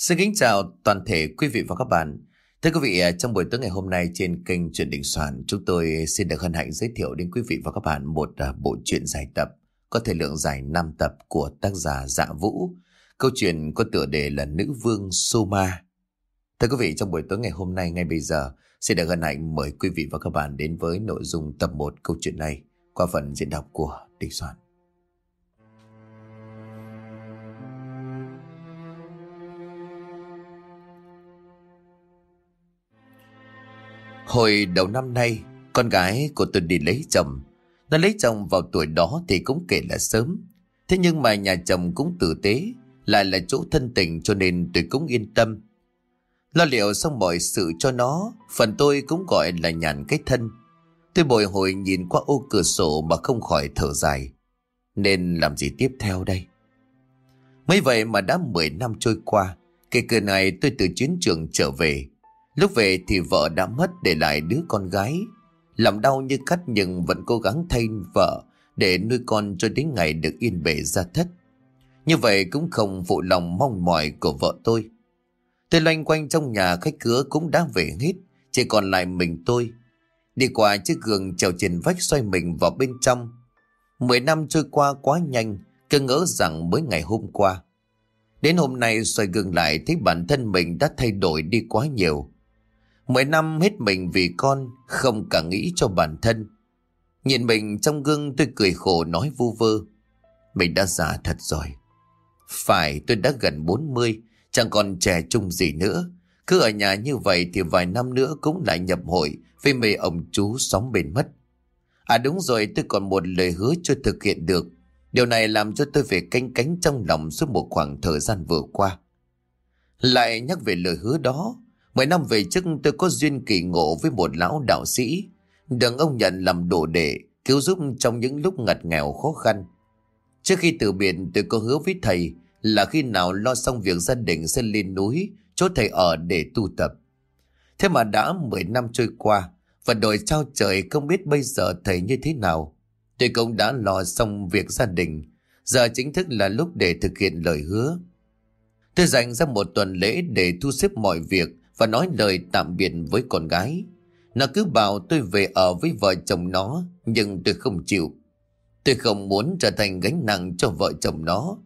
Xin kính chào toàn thể quý vị và các bạn. Thưa quý vị, à, trong buổi tối ngày hôm nay trên kênh truyền Đình Soạn, chúng tôi xin được hân hạnh giới thiệu đến quý vị và các bạn một à, bộ truyện dài tập, có thể lượng dài 5 tập của tác giả Dạ Vũ. Câu chuyện có tựa đề là Nữ Vương Soma. Thưa quý vị, trong buổi tối ngày hôm nay ngay bây giờ, xin được hân hạnh mời quý vị và các bạn đến với nội dung tập 1 câu chuyện này qua phần diễn đọc của Đình Soạn. Hồi đầu năm nay, con gái của tôi đi lấy chồng. Nó lấy chồng vào tuổi đó thì cũng kể là sớm. Thế nhưng mà nhà chồng cũng tử tế, lại là chỗ thân tình cho nên tôi cũng yên tâm. Lo liệu xong mọi sự cho nó, phần tôi cũng gọi là nhàn cái thân. Tôi bồi hồi nhìn qua ô cửa sổ mà không khỏi thở dài. Nên làm gì tiếp theo đây? Mấy vậy mà đã 10 năm trôi qua, kể từ này tôi từ chiến trường trở về. Lúc về thì vợ đã mất để lại đứa con gái. Làm đau như cắt nhưng vẫn cố gắng thay vợ để nuôi con cho đến ngày được yên bề ra thất. Như vậy cũng không phụ lòng mong mỏi của vợ tôi. Tôi loanh quanh trong nhà khách cửa cũng đã về hết, chỉ còn lại mình tôi. Đi qua chiếc gương trèo trên vách xoay mình vào bên trong. Mười năm trôi qua quá nhanh, cứ ngỡ rằng mới ngày hôm qua. Đến hôm nay xoay gương lại thấy bản thân mình đã thay đổi đi quá nhiều. Mười năm hết mình vì con, không cả nghĩ cho bản thân. Nhìn mình trong gương tôi cười khổ nói vu vơ. Mình đã già thật rồi. Phải tôi đã gần 40, chẳng còn trẻ trung gì nữa. Cứ ở nhà như vậy thì vài năm nữa cũng lại nhập hội vì mê ông chú xóm bên mất. À đúng rồi tôi còn một lời hứa chưa thực hiện được. Điều này làm cho tôi phải canh cánh trong lòng suốt một khoảng thời gian vừa qua. Lại nhắc về lời hứa đó, Mười năm về trước tôi có duyên kỳ ngộ với một lão đạo sĩ. Được ông nhận làm đồ đệ, cứu giúp trong những lúc ngặt nghèo khó khăn. Trước khi từ biệt tôi có hứa với thầy là khi nào lo xong việc gia đình sẽ lên núi, chỗ thầy ở để tu tập. Thế mà đã 10 năm trôi qua, và đổi trao trời không biết bây giờ thầy như thế nào. Tôi cũng đã lo xong việc gia đình, giờ chính thức là lúc để thực hiện lời hứa. Tôi dành ra một tuần lễ để thu xếp mọi việc và nói lời tạm biệt với con gái. Nó cứ bảo tôi về ở với vợ chồng nó, nhưng tôi không chịu. Tôi không muốn trở thành gánh nặng cho vợ chồng nó.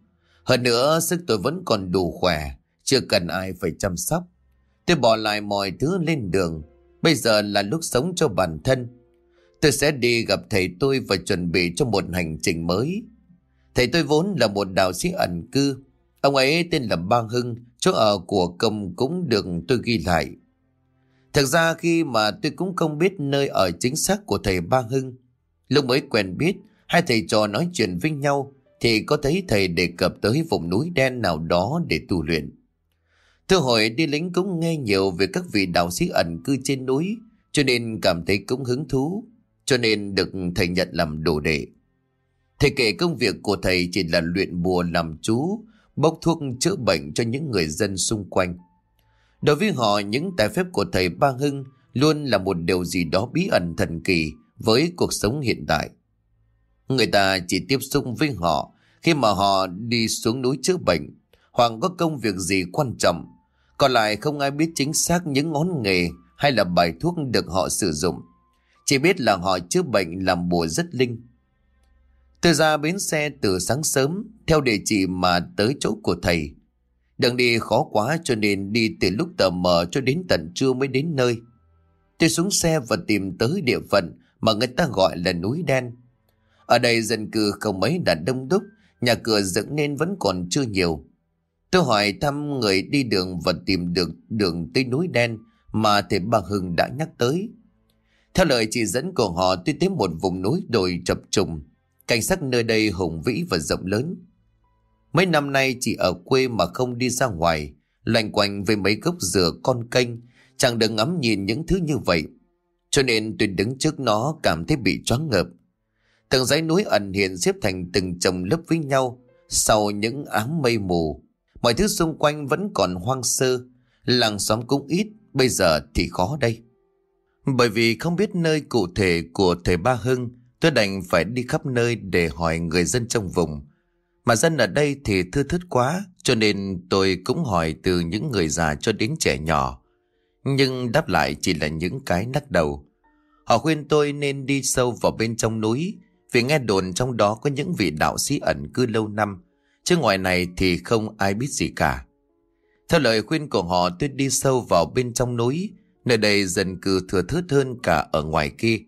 Hơn nữa, sức tôi vẫn còn đủ khỏe, chưa cần ai phải chăm sóc. Tôi bỏ lại mọi thứ lên đường. Bây giờ là lúc sống cho bản thân. Tôi sẽ đi gặp thầy tôi và chuẩn bị cho một hành trình mới. Thầy tôi vốn là một đạo sĩ ẩn cư. Ông ấy tên là Ba Hưng, Chỗ ở của công cũng được tôi ghi lại. thực ra khi mà tôi cũng không biết nơi ở chính xác của thầy Ba Hưng. Lúc mới quen biết, hai thầy trò nói chuyện với nhau thì có thấy thầy đề cập tới vùng núi đen nào đó để tu luyện. Thưa hội đi lính cũng nghe nhiều về các vị đạo sĩ ẩn cư trên núi, cho nên cảm thấy cũng hứng thú, cho nên được thầy nhận làm đồ đệ. Thầy kể công việc của thầy chỉ là luyện bùa làm chú, bốc thuốc chữa bệnh cho những người dân xung quanh. Đối với họ, những tài phép của thầy Ba Hưng luôn là một điều gì đó bí ẩn thần kỳ với cuộc sống hiện tại. Người ta chỉ tiếp xúc với họ khi mà họ đi xuống núi chữa bệnh hoặc có công việc gì quan trọng. Còn lại không ai biết chính xác những ngón nghề hay là bài thuốc được họ sử dụng. Chỉ biết là họ chữa bệnh làm bùa rất linh. Tôi ra bến xe từ sáng sớm, theo địa chỉ mà tới chỗ của thầy. Đường đi khó quá cho nên đi từ lúc tờ mờ cho đến tận trưa mới đến nơi. Tôi xuống xe và tìm tới địa phận mà người ta gọi là núi đen. Ở đây dân cư không mấy đã đông đúc, nhà cửa dựng nên vẫn còn chưa nhiều. Tôi hỏi thăm người đi đường và tìm được đường tới núi đen mà thầy bà Hưng đã nhắc tới. Theo lời chỉ dẫn của họ tôi tới một vùng núi đồi chập trùng, Cảnh sắc nơi đây hùng vĩ và rộng lớn. Mấy năm nay chỉ ở quê mà không đi ra ngoài, loanh quanh với mấy gốc dừa con kênh, chẳng được ngắm nhìn những thứ như vậy. Cho nên tôi đứng trước nó cảm thấy bị choáng ngợp. Từng dãy núi ẩn hiện xếp thành từng chồng lớp với nhau, sau những áng mây mù. Mọi thứ xung quanh vẫn còn hoang sơ, làng xóm cũng ít, bây giờ thì khó đây. Bởi vì không biết nơi cụ thể của thầy Ba Hưng, Tôi đành phải đi khắp nơi để hỏi người dân trong vùng. Mà dân ở đây thì thưa thớt quá, cho nên tôi cũng hỏi từ những người già cho đến trẻ nhỏ. Nhưng đáp lại chỉ là những cái nắc đầu. Họ khuyên tôi nên đi sâu vào bên trong núi, vì nghe đồn trong đó có những vị đạo sĩ ẩn cư lâu năm, chứ ngoài này thì không ai biết gì cả. Theo lời khuyên của họ tôi đi sâu vào bên trong núi, nơi đây dân cư thừa thớt hơn cả ở ngoài kia.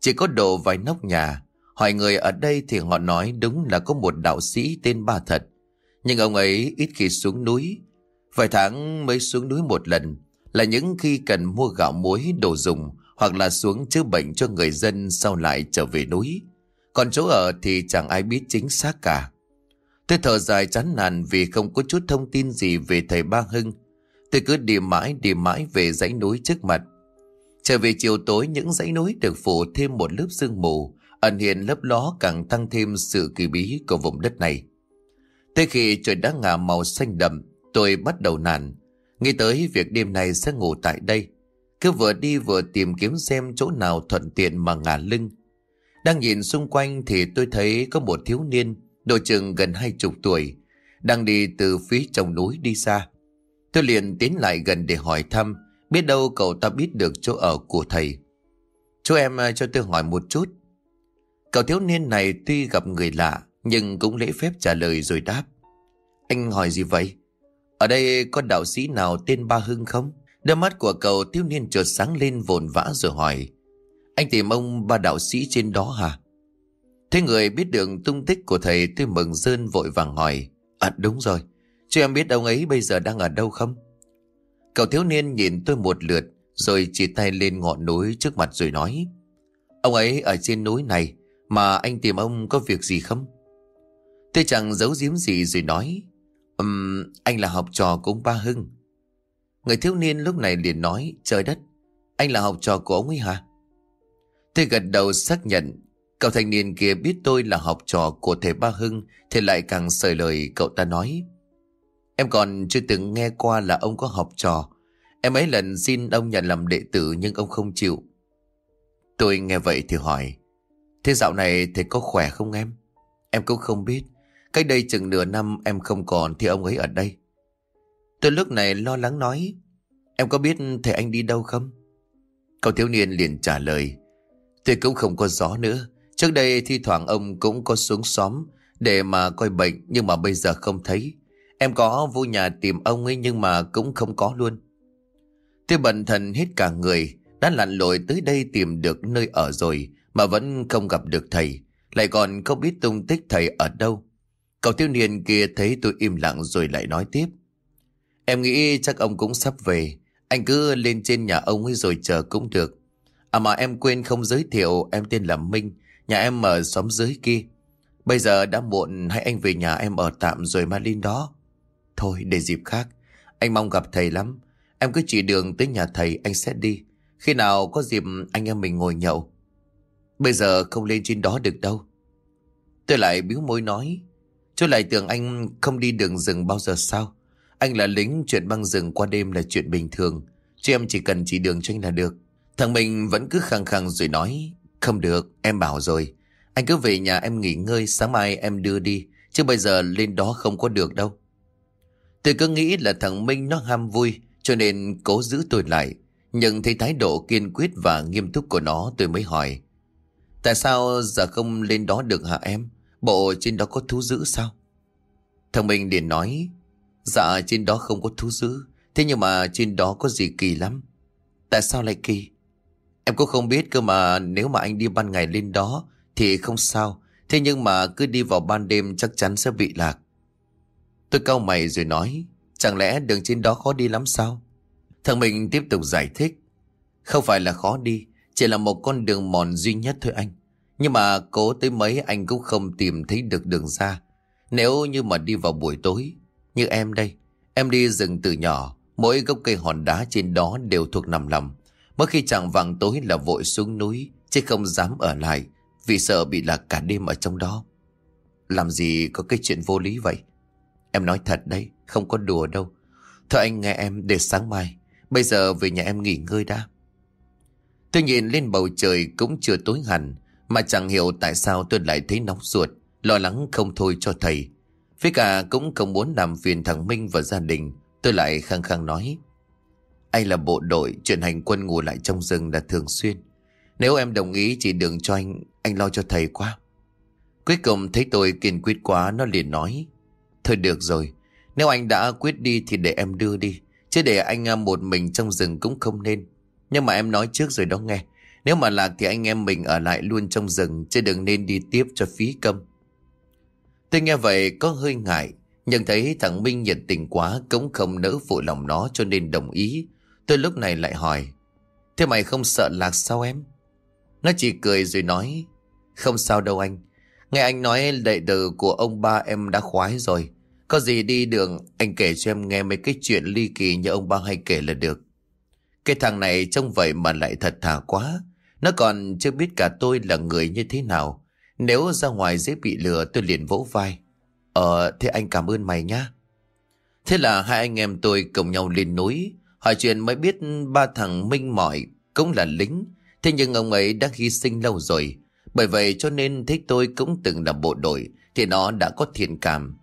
Chỉ có độ vài nóc nhà, hỏi người ở đây thì họ nói đúng là có một đạo sĩ tên Ba Thật. Nhưng ông ấy ít khi xuống núi, vài tháng mới xuống núi một lần, là những khi cần mua gạo muối đồ dùng hoặc là xuống chữa bệnh cho người dân sau lại trở về núi. Còn chỗ ở thì chẳng ai biết chính xác cả. Tôi thở dài chán nản vì không có chút thông tin gì về thầy Ba Hưng. Tôi cứ đi mãi đi mãi về dãy núi trước mặt. Trở về chiều tối những dãy núi được phủ thêm một lớp sương mù, ẩn hiện lớp ló càng tăng thêm sự kỳ bí của vùng đất này. Tới khi trời đã ngả màu xanh đậm, tôi bắt đầu nản. Nghĩ tới việc đêm nay sẽ ngủ tại đây. Cứ vừa đi vừa tìm kiếm xem chỗ nào thuận tiện mà ngả lưng. Đang nhìn xung quanh thì tôi thấy có một thiếu niên độ chừng gần hai chục tuổi, đang đi từ phía trong núi đi xa. Tôi liền tiến lại gần để hỏi thăm, biết đâu cậu ta biết được chỗ ở của thầy. Chú em ờ, cho tôi hỏi một chút. Cậu thiếu niên này tuy gặp người lạ, nhưng cũng lễ phép trả lời rồi đáp. Anh hỏi gì vậy? Ở đây có đạo sĩ nào tên Ba Hưng không? Đôi mắt của cậu thiếu niên chợt sáng lên vồn vã rồi hỏi. Anh tìm ông ba đạo sĩ trên đó hả? Thế người biết được tung tích của thầy tôi mừng rơn vội vàng hỏi. À đúng rồi, chú em biết ông ấy bây giờ đang ở đâu không? Cậu thiếu niên nhìn tôi một lượt rồi chỉ tay lên ngọn núi trước mặt rồi nói. Ông ấy ở trên núi này mà anh tìm ông có việc gì không? Tôi chẳng giấu giếm gì rồi nói. Um, anh là học trò của ông Ba Hưng. Người thiếu niên lúc này liền nói, trời đất, anh là học trò của ông ấy hả? Tôi gật đầu xác nhận Cậu thanh niên kia biết tôi là học trò của thầy Ba Hưng thì lại càng sởi lời cậu ta nói. Em còn chưa từng nghe qua là ông có học trò. Em ấy lần xin ông nhận làm đệ tử nhưng ông không chịu. Tôi nghe vậy thì hỏi. Thế dạo này thầy có khỏe không em? Em cũng không biết. Cách đây chừng nửa năm em không còn thì ông ấy ở đây. Tôi lúc này lo lắng nói. Em có biết thầy anh đi đâu không? Cậu thiếu niên liền trả lời. Tôi cũng không có gió nữa. Trước đây thi thoảng ông cũng có xuống xóm để mà coi bệnh nhưng mà bây giờ không thấy. Em có vô nhà tìm ông ấy nhưng mà cũng không có luôn. Tôi bận thần hết cả người, đã lặn lội tới đây tìm được nơi ở rồi mà vẫn không gặp được thầy, lại còn không biết tung tích thầy ở đâu. Cậu thiếu niên kia thấy tôi im lặng rồi lại nói tiếp. Em nghĩ chắc ông cũng sắp về, anh cứ lên trên nhà ông ấy rồi chờ cũng được. À mà em quên không giới thiệu em tên là Minh, Nhà em ở xóm dưới kia. Bây giờ đã muộn hãy anh về nhà em ở tạm rồi mà lên đó. Thôi để dịp khác. Anh mong gặp thầy lắm. Em cứ chỉ đường tới nhà thầy anh sẽ đi. Khi nào có dịp anh em mình ngồi nhậu. Bây giờ không lên trên đó được đâu. Tôi lại biếu môi nói. Tôi lại tưởng anh không đi đường rừng bao giờ sao. Anh là lính chuyện băng rừng qua đêm là chuyện bình thường. Chứ em chỉ cần chỉ đường cho anh là được. Thằng mình vẫn cứ khăng khăng rồi nói. Không được, em bảo rồi. Anh cứ về nhà em nghỉ ngơi, sáng mai em đưa đi. Chứ bây giờ lên đó không có được đâu. Tôi cứ nghĩ là thằng Minh nó ham vui, cho nên cố giữ tôi lại. Nhưng thấy thái độ kiên quyết và nghiêm túc của nó tôi mới hỏi. Tại sao giờ không lên đó được hả em? Bộ trên đó có thú dữ sao? Thằng Minh liền nói. Dạ trên đó không có thú dữ. Thế nhưng mà trên đó có gì kỳ lắm. Tại sao lại kỳ? Em cũng không biết cơ mà nếu mà anh đi ban ngày lên đó thì không sao. Thế nhưng mà cứ đi vào ban đêm chắc chắn sẽ bị lạc. Tôi cau mày rồi nói, chẳng lẽ đường trên đó khó đi lắm sao? Thằng mình tiếp tục giải thích. Không phải là khó đi, chỉ là một con đường mòn duy nhất thôi anh. Nhưng mà cố tới mấy anh cũng không tìm thấy được đường ra. Nếu như mà đi vào buổi tối, như em đây, em đi rừng từ nhỏ, mỗi gốc cây hòn đá trên đó đều thuộc nằm lầm Mỗi khi chẳng vàng tối là vội xuống núi, chứ không dám ở lại, vì sợ bị lạc cả đêm ở trong đó. Làm gì có cái chuyện vô lý vậy? Em nói thật đấy, không có đùa đâu. Thôi anh nghe em để sáng mai, bây giờ về nhà em nghỉ ngơi đã. Tôi nhìn lên bầu trời cũng chưa tối hẳn, mà chẳng hiểu tại sao tôi lại thấy nóng ruột, lo lắng không thôi cho thầy. Với cả cũng không muốn làm phiền thằng Minh và gia đình Tôi lại khăng khăng nói Anh là bộ đội Chuyện hành quân ngủ lại trong rừng là thường xuyên Nếu em đồng ý chỉ đường cho anh Anh lo cho thầy quá Cuối cùng thấy tôi kiên quyết quá Nó liền nói Thôi được rồi, Nếu anh đã quyết đi thì để em đưa đi, Chứ để anh à, một mình trong rừng cũng không nên. Nhưng mà em nói trước rồi đó nghe, Nếu mà lạc thì anh em mình ở lại luôn trong rừng, Chứ đừng nên đi tiếp cho phí công. Tôi nghe vậy có hơi ngại, Nhưng thấy thằng Minh nhiệt tình quá Cũng không nỡ phụ lòng nó cho nên đồng ý. Tôi lúc này lại hỏi, Thế mày không sợ lạc sao em? Nó chỉ cười rồi nói, Không sao đâu anh Nghe anh nói đệ tử của ông ba em đã khoái rồi Có gì đi đường Anh kể cho em nghe mấy cái chuyện ly kỳ Như ông ba hay kể là được Cái thằng này trông vậy mà lại thật thà quá Nó còn chưa biết cả tôi là người như thế nào nếu ra ngoài dễ bị lừa tôi liền vỗ vai. Ờ, thế anh cảm ơn mày nhá. Thế là hai anh em tôi cùng nhau lên núi. Hỏi chuyện mới biết ba thằng Minh Mỏi cũng là lính. Thế nhưng ông ấy đã hy sinh lâu rồi. Bởi vậy cho nên thấy tôi cũng từng là bộ đội thì nó đã có thiện cảm.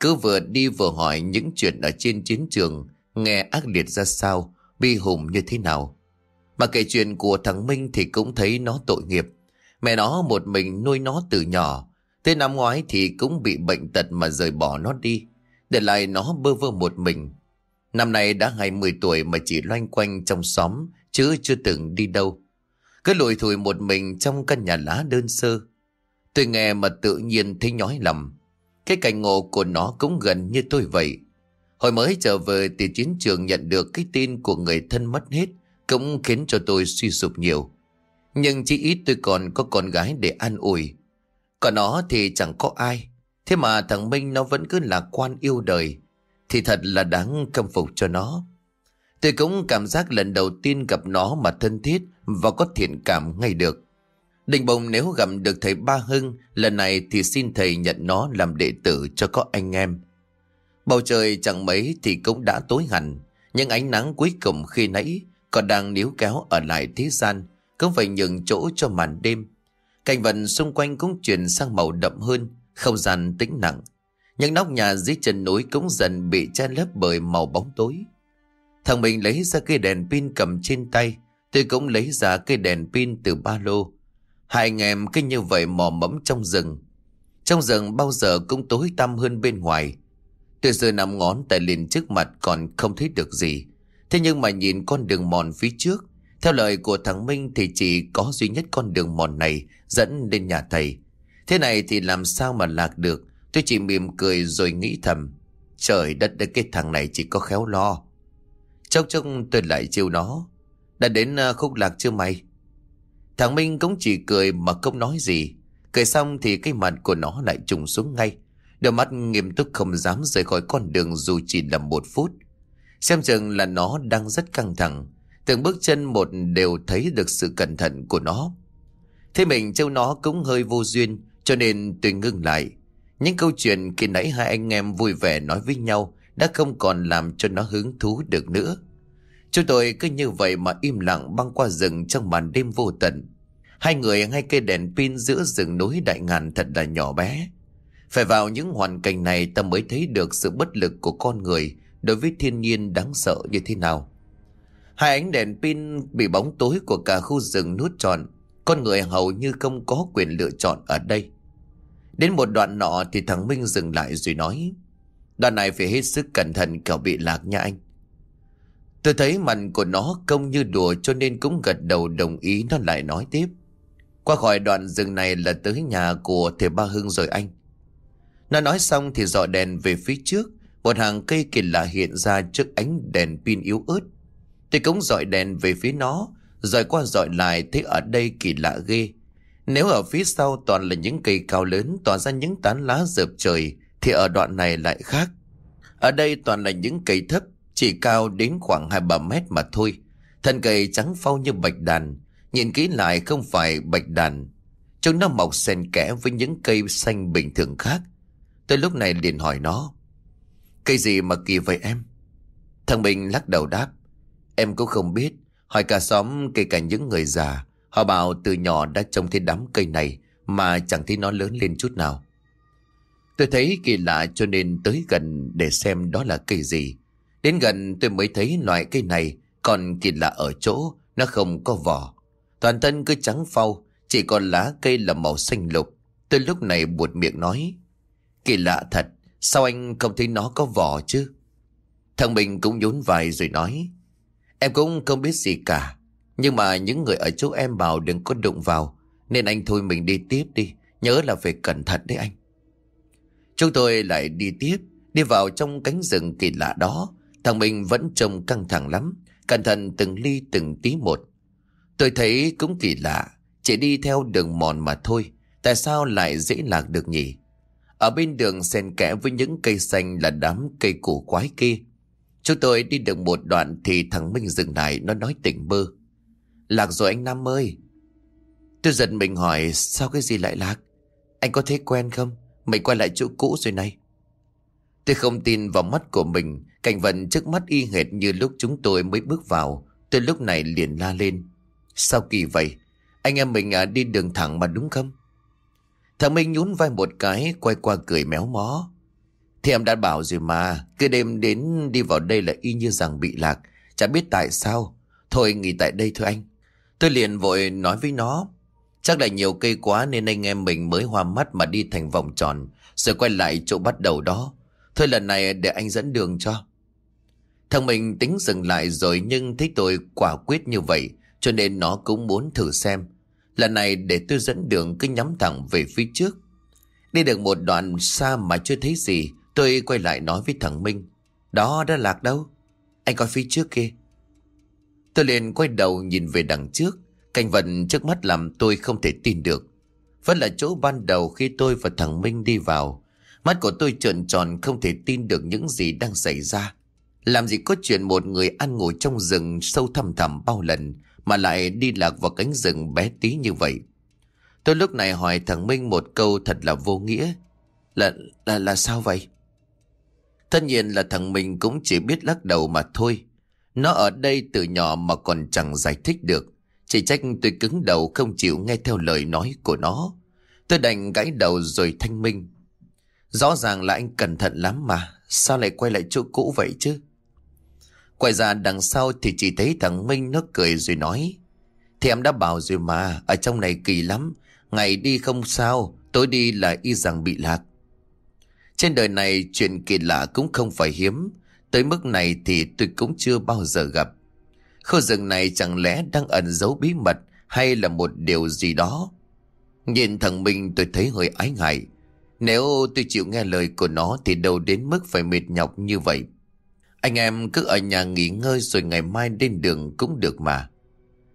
Cứ vừa đi vừa hỏi những chuyện ở trên chiến trường nghe ác liệt ra sao, bi hùng như thế nào. Mà kể chuyện của thằng Minh thì cũng thấy nó tội nghiệp. Mẹ nó một mình nuôi nó từ nhỏ. Tới năm ngoái thì cũng bị bệnh tật mà rời bỏ nó đi. Để lại nó bơ vơ một mình. Năm nay đã 20 tuổi mà chỉ loanh quanh trong xóm chứ chưa từng đi đâu. Cứ lùi thủi một mình trong căn nhà lá đơn sơ. Tôi nghe mà tự nhiên thấy nhói lòng. Cái cảnh ngộ của nó cũng gần như tôi vậy. Hồi mới trở về từ chiến trường nhận được cái tin của người thân mất hết, cũng khiến cho tôi suy sụp nhiều. Nhưng chỉ ít tôi còn có con gái để an ủi. Còn nó thì chẳng có ai. Thế mà thằng Minh nó vẫn cứ lạc quan yêu đời. Thì thật là đáng căm phục cho nó. Tôi cũng cảm giác lần đầu tiên gặp nó mà thân thiết và có thiện cảm ngay được. Định bồng nếu gặp được thầy Ba Hưng, lần này thì xin thầy nhận nó làm đệ tử cho có anh em. Bầu trời chẳng mấy thì cũng đã tối hẳn, nhưng ánh nắng cuối cùng khi nãy còn đang níu kéo ở lại thế gian, cũng phải nhường chỗ cho màn đêm. Cảnh vật xung quanh cũng chuyển sang màu đậm hơn, không gian tĩnh nặng. Những nóc nhà dưới chân núi cũng dần bị che lấp bởi màu bóng tối. Thằng mình lấy ra cây đèn pin cầm trên tay, tôi cũng lấy ra cây đèn pin từ ba lô. Hai anh em cứ như vậy mò mẫm trong rừng. Trong rừng bao giờ cũng tối tăm hơn bên ngoài. Tôi giờ nằm ngón tại liền trước mặt còn không thấy được gì. Thế nhưng mà nhìn con đường mòn phía trước, theo lời của thằng Minh thì chỉ có duy nhất con đường mòn này dẫn lên nhà thầy. Thế này thì làm sao mà lạc được, tôi chỉ mỉm cười rồi nghĩ thầm. Trời đất đất cái thằng này chỉ có khéo lo. Chốc chốc tôi lại chiêu nó. Đã đến ờ, khúc lạc chưa mày? Thằng Minh cũng chỉ cười mà không nói gì. Cười xong thì cái mặt của nó lại trùng xuống ngay. Đôi mắt nghiêm túc không dám rời khỏi con đường dù chỉ là một phút. Xem chừng là nó đang rất căng thẳng. Từng bước chân một đều thấy được sự cẩn thận của nó. Thế mình trêu nó cũng hơi vô duyên, cho nên tôi ngưng lại. Những câu chuyện khi nãy hai anh em vui vẻ nói với nhau đã không còn làm cho nó hứng thú được nữa. Chúng tôi cứ như vậy mà im lặng băng qua rừng trong màn đêm vô tận. Hai người ngay cây đèn pin giữa rừng núi đại ngàn thật là nhỏ bé. Phải vào những hoàn cảnh này, ta mới thấy được sự bất lực của con người đối với thiên nhiên đáng sợ như thế nào. Hai ánh đèn pin bị bóng tối của cả khu rừng nuốt trọn. Con người hầu như không có quyền lựa chọn ở đây. Đến một đoạn nọ thì thằng Minh dừng lại rồi nói. Đoạn này phải hết sức cẩn thận kẻo bị lạc nha anh. Tôi thấy mặt của nó công như đùa cho nên cũng gật đầu đồng ý nó lại nói tiếp. Qua khỏi đoạn rừng này là tới nhà của thầy Ba Hưng rồi anh. Nó nói xong thì dọi đèn về phía trước. Một hàng cây kỳ lạ hiện ra trước ánh đèn pin yếu ớt. Tôi cũng dọi đèn về phía nó, rồi qua dọi lại thấy ở đây kỳ lạ ghê. Nếu ở phía sau toàn là những cây cao lớn tỏa ra những tán lá rợp trời, thì ở đoạn này lại khác. Ở đây toàn là những cây thấp, chỉ cao đến khoảng 2-3 mét mà thôi. Thân cây trắng phau như bạch đàn, nhìn kỹ lại không phải bạch đàn. Chúng nó mọc xen kẽ với những cây xanh bình thường khác. Tôi lúc này liền hỏi nó. Cây gì mà kỳ vậy em? Thằng Bình lắc đầu đáp. Em cũng không biết. Hỏi cả xóm kể cả những người già. Họ bảo từ nhỏ đã trông thấy đám cây này mà chẳng thấy nó lớn lên chút nào. Tôi thấy kỳ lạ cho nên tới gần để xem đó là cây gì. Đến gần tôi mới thấy loại cây này còn kỳ lạ ở chỗ nó không có vỏ. Toàn thân cứ trắng phau, chỉ còn lá cây là màu xanh lục. Tôi lúc này buột miệng nói. Kỳ lạ thật, sao anh không thấy nó có vỏ chứ? Thằng mình cũng nhún vai rồi nói. Em cũng không biết gì cả. Nhưng mà những người ở chỗ em bảo đừng có đụng vào. Nên anh thôi mình đi tiếp đi. Nhớ là phải cẩn thận đấy anh. Chúng tôi lại đi tiếp. Đi vào trong cánh rừng kỳ lạ đó. Thằng mình vẫn trông căng thẳng lắm. Cẩn thận từng ly từng tí một. Tôi thấy cũng kỳ lạ. Chỉ đi theo đường mòn mà thôi. Tại sao lại dễ lạc được nhỉ? Ở bên đường xen kẽ với những cây xanh là đám cây củ quái kia. Chúng tôi đi được một đoạn thì thằng Minh dừng lại, nó nói tỉnh bơ. Lạc rồi anh Nam ơi. Tôi giật mình hỏi, sao cái gì lại lạc? Anh có thấy quen không? Mình quay lại chỗ cũ rồi này. Tôi không tin vào mắt của mình. Cảnh vận trước mắt y hệt như lúc chúng tôi mới bước vào. Tôi lúc này liền la lên. Sao kỳ vậy? Anh em mình à, đi đường thẳng mà đúng không? Thằng Minh nhún vai một cái quay qua cười méo mó. Thì em đã bảo rồi mà, cứ đêm đến đi vào đây là y như rằng bị lạc. Chả biết tại sao. Thôi nghỉ tại đây thôi anh. Tôi liền vội nói với nó. Chắc là nhiều cây quá nên anh em mình mới hoa mắt mà đi thành vòng tròn. Rồi quay lại chỗ bắt đầu đó. Thôi lần này để anh dẫn đường cho. Thằng mình tính dừng lại rồi nhưng thấy tôi quả quyết như vậy. Cho nên nó cũng muốn thử xem. Lần này để tôi dẫn đường cứ nhắm thẳng về phía trước. Đi được một đoạn xa mà chưa thấy gì, Tôi quay lại nói với thằng Minh Đó đã lạc đâu Anh coi phía trước kia Tôi liền quay đầu nhìn về đằng trước Cảnh vật trước mắt làm tôi không thể tin được Vẫn là chỗ ban đầu khi tôi và thằng Minh đi vào Mắt của tôi trợn tròn không thể tin được những gì đang xảy ra Làm gì có chuyện một người ăn ngồi trong rừng sâu thẳm thẳm bao lần Mà lại đi lạc vào cánh rừng bé tí như vậy Tôi lúc này hỏi thằng Minh một câu thật là vô nghĩa Là, là, là sao vậy? Tất nhiên là thằng minh cũng chỉ biết lắc đầu mà thôi. Nó ở đây từ nhỏ mà còn chẳng giải thích được. Chỉ trách tôi cứng đầu không chịu nghe theo lời nói của nó. Tôi đành gãy đầu rồi thanh minh. Rõ ràng là anh cẩn thận lắm mà. Sao lại quay lại chỗ cũ vậy chứ? Quay ra đằng sau thì chỉ thấy thằng Minh nó cười rồi nói. Thì em đã bảo rồi mà, ở trong này kỳ lắm. Ngày đi không sao, tối đi là y rằng bị lạc. Trên đời này chuyện kỳ lạ cũng không phải hiếm. Tới mức này thì tôi cũng chưa bao giờ gặp. Khu rừng này chẳng lẽ đang ẩn giấu bí mật hay là một điều gì đó. Nhìn thằng Minh tôi thấy hơi ái ngại. Nếu tôi chịu nghe lời của nó thì đâu đến mức phải mệt nhọc như vậy. Anh em cứ ở nhà nghỉ ngơi rồi ngày mai lên đường cũng được mà.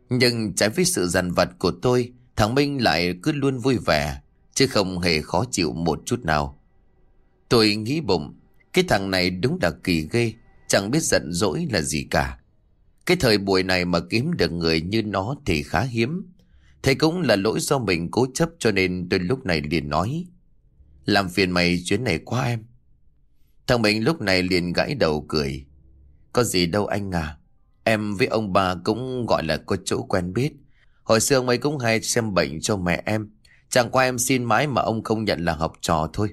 Nhưng trái với sự dằn vặt của tôi, thằng Minh lại cứ luôn vui vẻ, chứ không hề khó chịu một chút nào. Tôi nghĩ bụng, cái thằng này đúng là kỳ ghê, chẳng biết giận dỗi là gì cả. Cái thời buổi này mà kiếm được người như nó thì khá hiếm. Thế cũng là lỗi do mình cố chấp cho nên tôi lúc này liền nói. Làm phiền mày chuyến này quá em. Thằng mình lúc này liền gãi đầu cười. Có gì đâu anh à. Em với ông bà cũng gọi là có chỗ quen biết. Hồi xưa mày cũng hay xem bệnh cho mẹ em. Chẳng qua em xin mãi mà ông không nhận là học trò thôi.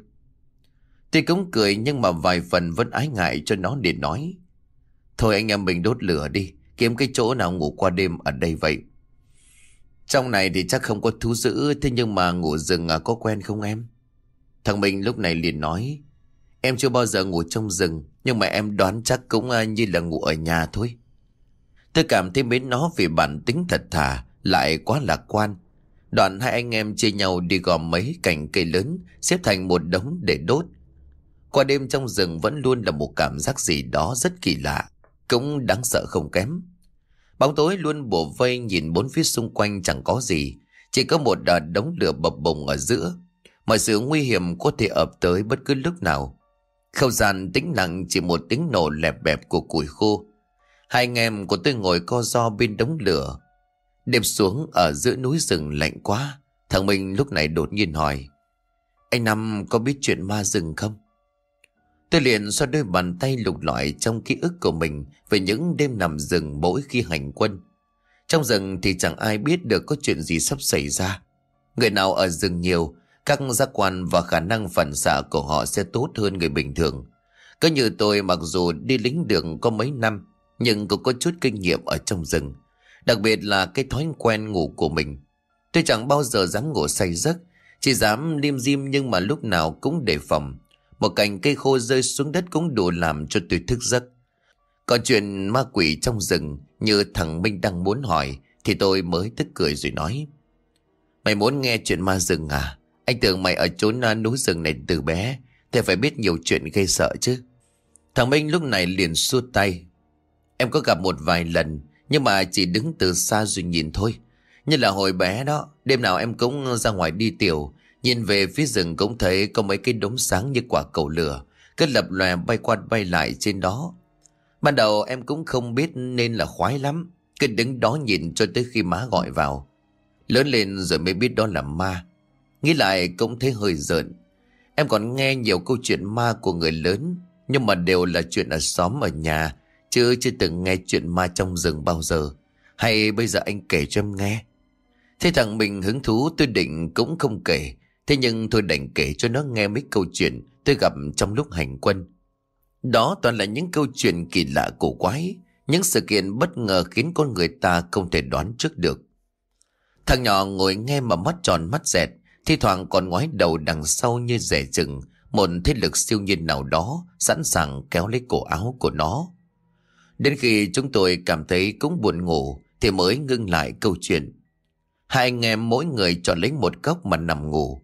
Tuy cũng cười nhưng mà vài phần vẫn ái ngại cho nó để nói. Thôi anh em mình đốt lửa đi, kiếm cái chỗ nào ngủ qua đêm ở đây vậy. Trong này thì chắc không có thú dữ, thế nhưng mà ngủ rừng à, có quen không em? Thằng mình lúc này liền nói, em chưa bao giờ ngủ trong rừng, nhưng mà em đoán chắc cũng à, như là ngủ ở nhà thôi. Tôi cảm thấy mến nó vì bản tính thật thà, lại quá lạc quan. Đoạn hai anh em chia nhau đi gom mấy cành cây lớn, xếp thành một đống để đốt. Qua đêm trong rừng vẫn luôn là một cảm giác gì đó rất kỳ lạ, cũng đáng sợ không kém. Bóng tối luôn bổ vây nhìn bốn phía xung quanh chẳng có gì, chỉ có một đợt đống lửa bập bùng ở giữa. Mọi sự nguy hiểm có thể ập tới bất cứ lúc nào. Không gian tĩnh lặng chỉ một tiếng nổ lẹp bẹp của củi khô. Hai anh em của tôi ngồi co do bên đống lửa. Đêm xuống ở giữa núi rừng lạnh quá. Thằng Minh lúc này đột nhiên hỏi. Anh Năm có biết chuyện ma rừng không? Tôi liền xoa đôi bàn tay lục lọi trong ký ức của mình về những đêm nằm rừng mỗi khi hành quân. Trong rừng thì chẳng ai biết được có chuyện gì sắp xảy ra. Người nào ở rừng nhiều, các giác quan và khả năng phản xạ của họ sẽ tốt hơn người bình thường. Cứ như tôi mặc dù đi lính đường có mấy năm, nhưng cũng có chút kinh nghiệm ở trong rừng. Đặc biệt là cái thói quen ngủ của mình. Tôi chẳng bao giờ dám ngủ say giấc, chỉ dám liêm diêm nhưng mà lúc nào cũng đề phòng. Một cành cây khô rơi xuống đất cũng đủ làm cho tôi thức giấc. Còn chuyện ma quỷ trong rừng như thằng Minh đang muốn hỏi thì tôi mới tức cười rồi nói. Mày muốn nghe chuyện ma rừng à? Anh tưởng mày ở chốn à, núi rừng này từ bé thì phải biết nhiều chuyện gây sợ chứ. Thằng Minh lúc này liền xua tay. Em có gặp một vài lần nhưng mà chỉ đứng từ xa rồi nhìn thôi. Như là hồi bé đó, đêm nào em cũng ra ngoài đi tiểu, nhìn về phía rừng cũng thấy có mấy cái đống sáng như quả cầu lửa, cứ lập lòe bay qua bay lại trên đó. Ban đầu em cũng không biết nên là khoái lắm, cứ đứng đó nhìn cho tới khi má gọi vào. Lớn lên rồi mới biết đó là ma. Nghĩ lại cũng thấy hơi giận. Em còn nghe nhiều câu chuyện ma của người lớn, nhưng mà đều là chuyện ở xóm ở nhà, chứ chưa từng nghe chuyện ma trong rừng bao giờ. Hay bây giờ anh kể cho em nghe. Thế thằng mình hứng thú tôi định cũng không kể. Thế nhưng tôi đành kể cho nó nghe mấy câu chuyện tôi gặp trong lúc hành quân. Đó toàn là những câu chuyện kỳ lạ cổ quái, những sự kiện bất ngờ khiến con người ta không thể đoán trước được. Thằng nhỏ ngồi nghe mà mắt tròn mắt dẹt, thi thoảng còn ngoái đầu đằng sau như rẻ chừng, một thế lực siêu nhiên nào đó sẵn sàng kéo lấy cổ áo của nó. Đến khi chúng tôi cảm thấy cũng buồn ngủ thì mới ngưng lại câu chuyện. Hai anh em mỗi người chọn lấy một góc mà nằm ngủ.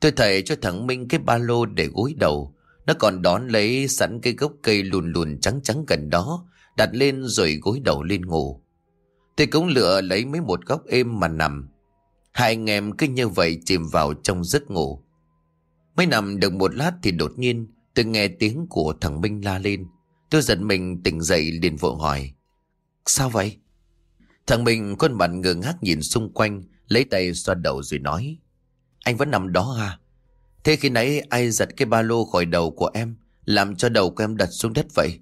Tôi thầy cho thằng Minh cái ba lô để gối đầu. Nó còn đón lấy sẵn cái gốc cây lùn lùn trắng trắng gần đó, đặt lên rồi gối đầu lên ngủ. Tôi cũng lựa lấy mấy một góc êm mà nằm. Hai anh em cứ như vậy chìm vào trong giấc ngủ. Mới nằm được một lát thì đột nhiên tôi nghe tiếng của thằng Minh la lên. Tôi giật mình tỉnh dậy liền vội hỏi. Sao vậy? Thằng Minh con mặt ngơ ngác nhìn xung quanh, lấy tay xoa đầu rồi nói. Anh vẫn nằm đó à? Thế khi nãy ai giật cái ba lô khỏi đầu của em, làm cho đầu của em đặt xuống đất vậy?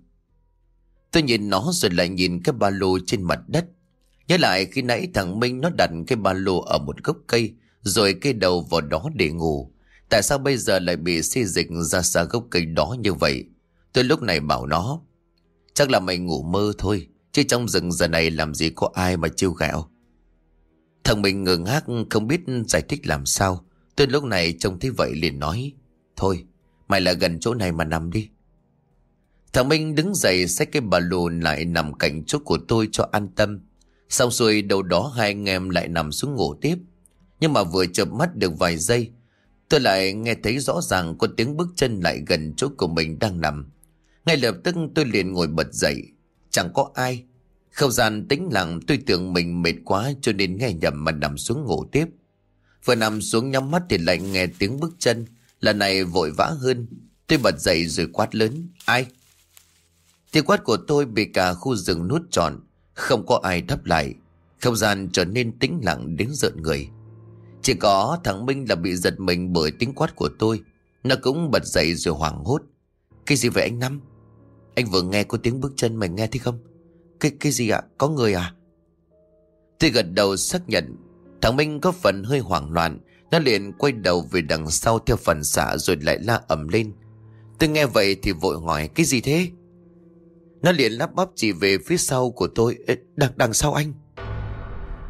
Tôi nhìn nó rồi lại nhìn cái ba lô trên mặt đất. Nhớ lại khi nãy thằng Minh nó đặt cái ba lô ở một gốc cây, rồi cây đầu vào đó để ngủ. Tại sao bây giờ lại bị xê dịch ra xa gốc cây đó như vậy? Tôi lúc này bảo nó, chắc là mày ngủ mơ thôi. Chứ trong rừng giờ này làm gì có ai mà chiêu gạo Thằng Minh ngừng ngác không biết giải thích làm sao Tôi lúc này trông thấy vậy liền nói Thôi mày là gần chỗ này mà nằm đi Thằng Minh đứng dậy xách cái ba lô lại nằm cạnh chỗ của tôi cho an tâm Xong xuôi đầu đó hai anh em lại nằm xuống ngủ tiếp. Nhưng mà vừa chợp mắt được vài giây, Tôi lại nghe thấy rõ ràng có tiếng bước chân lại gần chỗ của mình đang nằm. Ngay lập tức tôi liền ngồi bật dậy. Chẳng có ai. Không gian tĩnh lặng, tôi tưởng mình mệt quá cho nên nghe nhầm mà nằm xuống ngủ tiếp. Vừa nằm xuống nhắm mắt thì lại nghe tiếng bước chân. Lần này vội vã hơn. Tôi bật dậy rồi quát lớn, Ai? Tiếng quát của tôi bị cả khu rừng nút tròn không có ai đáp lại. Không gian trở nên tĩnh lặng đến giận người. Chỉ có thằng Minh là bị giật mình bởi tiếng quát của tôi. Nó cũng bật dậy rồi hoảng hốt. Cái gì vậy anh Năm? Anh vừa nghe có tiếng bước chân mày nghe thấy không? Cái cái gì ạ? Có người à? Tôi gật đầu xác nhận. Thằng Minh có phần hơi hoảng loạn. Nó liền quay đầu về đằng sau theo phần xạ rồi lại la ầm lên. Tôi nghe vậy thì vội hỏi, cái gì thế? Nó liền lắp bắp chỉ về phía sau của tôi. Đằng, đằng sau anh.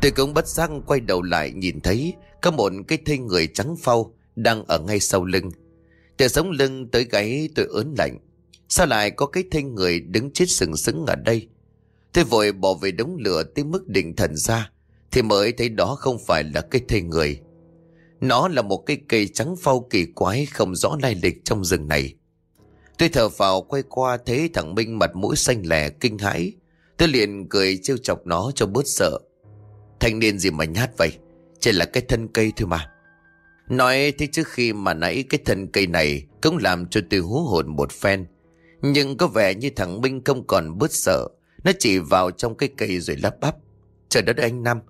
Tôi cũng bất giác quay đầu lại nhìn thấy Có một cái thây người trắng phau Đang ở ngay sau lưng. Từ sống lưng tới gáy tôi ớn lạnh. Sao lại có cái thây người đứng chết sừng sững ở đây? Tôi vội bỏ về đống lửa tới mức định thần ra Thì mới thấy đó không phải là cái thây người. Nó là một cái cây trắng phau kỳ quái không rõ lai lịch trong rừng này. Tôi thở vào quay qua thấy thằng Minh mặt mũi xanh lẻ kinh hãi Tôi liền cười trêu chọc nó cho bớt sợ Thanh niên gì mà nhát vậy Chỉ là cái thân cây thôi mà Nói thế trước khi mà nãy cái thân cây này Cũng làm cho tôi hú hồn một phen nhưng có vẻ như thằng Minh không còn bớt sợ. Nó chỉ vào trong cái cây rồi lắp bắp. Trời đất anh Năm.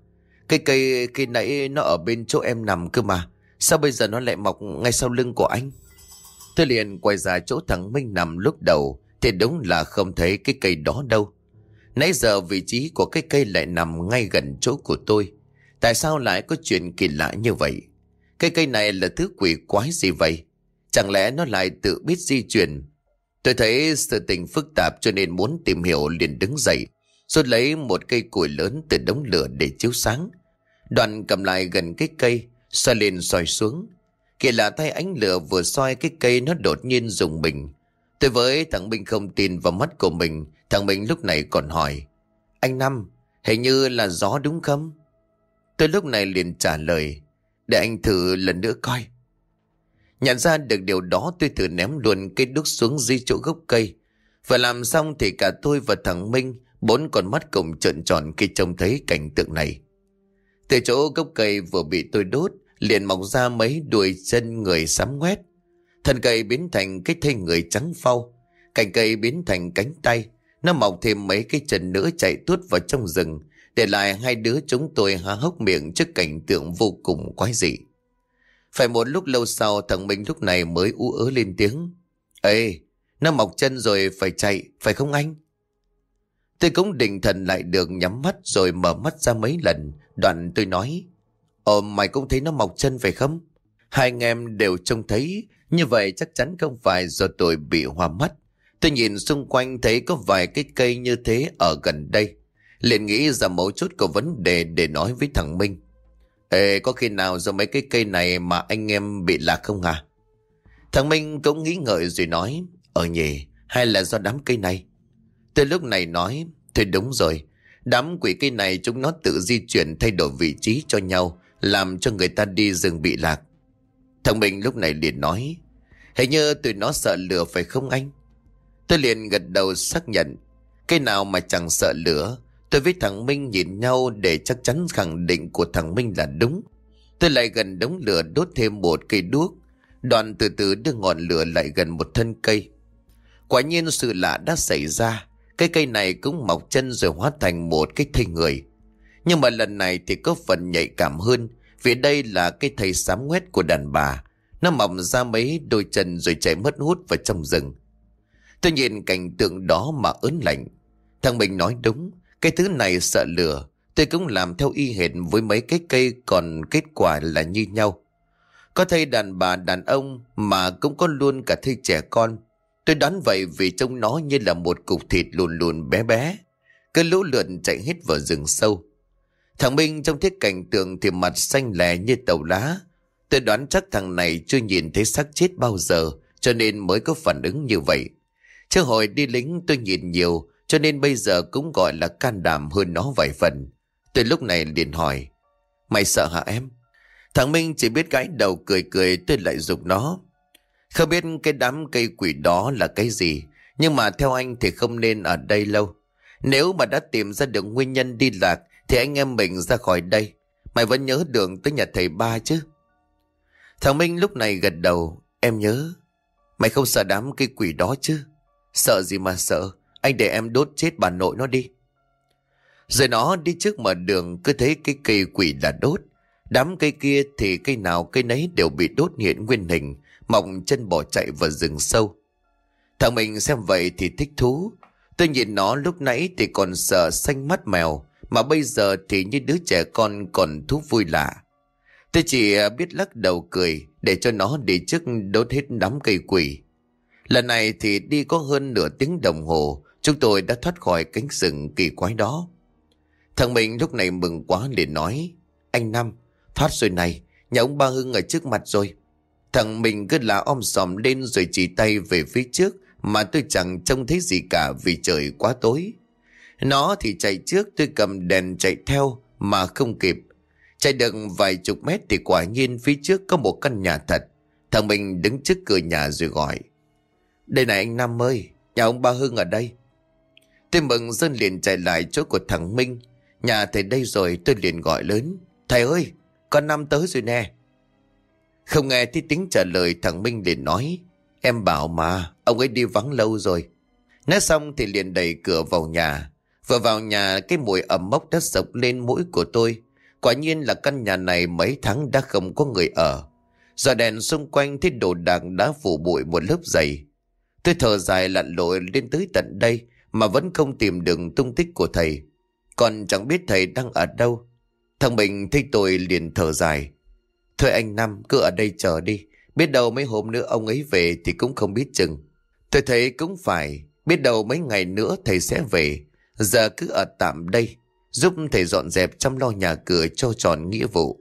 Cây cây khi nãy nó ở bên chỗ em nằm cơ mà. Sao bây giờ nó lại mọc ngay sau lưng của anh? Tôi liền quay ra chỗ thằng Minh nằm lúc đầu. Thì đúng là không thấy cái cây đó đâu. Nãy giờ vị trí của cái cây lại nằm ngay gần chỗ của tôi. Tại sao lại có chuyện kỳ lạ như vậy? Cây cây này là thứ quỷ quái gì vậy? Chẳng lẽ nó lại tự biết di chuyển? Tôi thấy sự tình phức tạp cho nên muốn tìm hiểu liền đứng dậy. Rồi lấy một cây củi lớn từ đống lửa để chiếu sáng. Đoàn cầm lại gần cái cây, xoay lên xoay xuống. Kỳ lạ tay ánh lửa vừa xoay cái cây nó đột nhiên dùng mình. Tôi với thằng Minh không tin vào mắt của mình, thằng Minh lúc này còn hỏi. Anh Năm, hình như là gió đúng không? Tôi lúc này liền trả lời. Để anh thử lần nữa coi. Nhận ra được điều đó tôi thử ném luôn cây đúc xuống dưới chỗ gốc cây. Và làm xong thì cả tôi và thằng Minh bốn con mắt cùng trợn tròn khi trông thấy cảnh tượng này. Từ chỗ gốc cây vừa bị tôi đốt, liền mọc ra mấy đuôi chân người sám ngoét. Thân cây biến thành cái thây người trắng phau, cành cây biến thành cánh tay. Nó mọc thêm mấy cái chân nữa chạy tuốt vào trong rừng, để lại hai đứa chúng tôi há hốc miệng trước cảnh tượng vô cùng quái dị. Phải một lúc lâu sau thằng Minh lúc này mới ú ớ lên tiếng. Ê, nó mọc chân rồi phải chạy, phải không anh? Tôi cũng định thần lại được nhắm mắt rồi mở mắt ra mấy lần. Đoạn tôi nói. Ồ mày cũng thấy nó mọc chân phải không? Hai anh em đều trông thấy. Như vậy chắc chắn không phải do tôi bị hoa mắt. Tôi nhìn xung quanh thấy có vài cái cây như thế ở gần đây. liền nghĩ ra mấu chốt có vấn đề để nói với thằng Minh. Ê, có khi nào do mấy cái cây này mà anh em bị lạc không à? Thằng Minh cũng nghĩ ngợi rồi nói, ở nhỉ, hay là do đám cây này? Tôi lúc này nói, thì đúng rồi, đám quỷ cây này chúng nó tự di chuyển thay đổi vị trí cho nhau, làm cho người ta đi rừng bị lạc. Thằng Minh lúc này liền nói, hình như tụi nó sợ lửa phải không anh? Tôi liền gật đầu xác nhận, Cái nào mà chẳng sợ lửa, Tôi với thằng Minh nhìn nhau để chắc chắn khẳng định của thằng Minh là đúng. Tôi lại gần đống lửa đốt thêm một cây đuốc. Đoàn từ từ đưa ngọn lửa lại gần một thân cây. Quả nhiên sự lạ đã xảy ra. Cái cây này cũng mọc chân rồi hóa thành một cái thây người. Nhưng mà lần này thì có phần nhạy cảm hơn vì đây là cái thầy sám quét của đàn bà. Nó mọc ra mấy đôi chân rồi chạy mất hút vào trong rừng. Tôi nhìn cảnh tượng đó mà ớn lạnh. Thằng mình nói đúng. Cái thứ này sợ lửa, tôi cũng làm theo y hệt với mấy cái cây còn kết quả là như nhau. Có thầy đàn bà đàn ông mà cũng có luôn cả thầy trẻ con. Tôi đoán vậy vì trông nó như là một cục thịt lùn lùn bé bé. Cứ lũ lượn chạy hết vào rừng sâu. Thằng Minh trong thiết cảnh tượng thì mặt xanh lè như tàu lá. Tôi đoán chắc thằng này chưa nhìn thấy xác chết bao giờ, cho nên mới có phản ứng như vậy. Chứ hồi đi lính tôi nhìn nhiều, cho nên bây giờ cũng gọi là can đảm hơn nó vài phần tôi lúc này liền hỏi, Mày sợ hả em Thằng Minh chỉ biết gãi đầu cười cười, tôi lại dục nó, Không biết cái đám cây quỷ đó là cái gì, Nhưng mà theo anh thì không nên ở đây lâu Nếu mà đã tìm ra được nguyên nhân đi lạc thì anh em mình ra khỏi đây Mày vẫn nhớ đường tới nhà thầy ba chứ Thằng Minh lúc này gật đầu Em nhớ Mày không sợ đám cây quỷ đó chứ Sợ gì mà sợ anh để em đốt chết bà nội nó đi. Rồi nó đi trước mở đường cứ thấy cái cây quỷ là đốt. Đám cây kia thì cây nào cây nấy đều bị đốt hiện nguyên hình, mọng chân bỏ chạy vào rừng sâu. Thằng mình xem vậy thì thích thú. Tôi nhìn nó lúc nãy thì còn sợ xanh mắt mèo, mà bây giờ thì như đứa trẻ con còn thú vui lạ. Tôi chỉ à, biết lắc đầu cười để cho nó đi trước đốt hết đám cây quỷ. Lần này thì đi có hơn nửa tiếng đồng hồ Chúng tôi đã thoát khỏi cánh rừng kỳ quái đó. Thằng mình lúc này mừng quá liền nói. Anh Năm, thoát rồi này, nhà ông ba Hưng ở trước mặt rồi. Thằng mình cứ là om sòm lên rồi chỉ tay về phía trước mà tôi chẳng trông thấy gì cả vì trời quá tối. Nó thì chạy trước tôi cầm đèn chạy theo mà không kịp. Chạy được vài chục mét thì quả nhiên phía trước có một căn nhà thật. Thằng mình đứng trước cửa nhà rồi gọi. Đây này anh nam ơi, nhà ông ba Hưng ở đây. Tôi mừng dân liền chạy lại chỗ của thằng Minh. Nhà thầy đây rồi tôi liền gọi lớn. Thầy ơi, con nam tới rồi nè. Không nghe thấy tiếng trả lời thằng Minh liền nói. Em bảo mà, ông ấy đi vắng lâu rồi. Nói xong thì liền đẩy cửa vào nhà. Vừa vào nhà, cái mùi ẩm mốc đã sộc lên mũi của tôi. Quả nhiên là căn nhà này mấy tháng đã không có người ở. Giờ đèn xung quanh thấy đồ đạc đã phủ bụi một lớp dày. Tôi thở dài lặn lội lên tới tận đây mà vẫn không tìm được tung tích của thầy. Còn chẳng biết thầy đang ở đâu. Thằng Bình thấy tôi liền thở dài. Thôi anh Năm cứ ở đây chờ đi. Biết đâu mấy hôm nữa ông ấy về thì cũng không biết chừng. Tôi thấy cũng phải. Biết đâu mấy ngày nữa thầy sẽ về. Giờ cứ ở tạm đây. Giúp thầy dọn dẹp chăm lo nhà cửa cho tròn nghĩa vụ.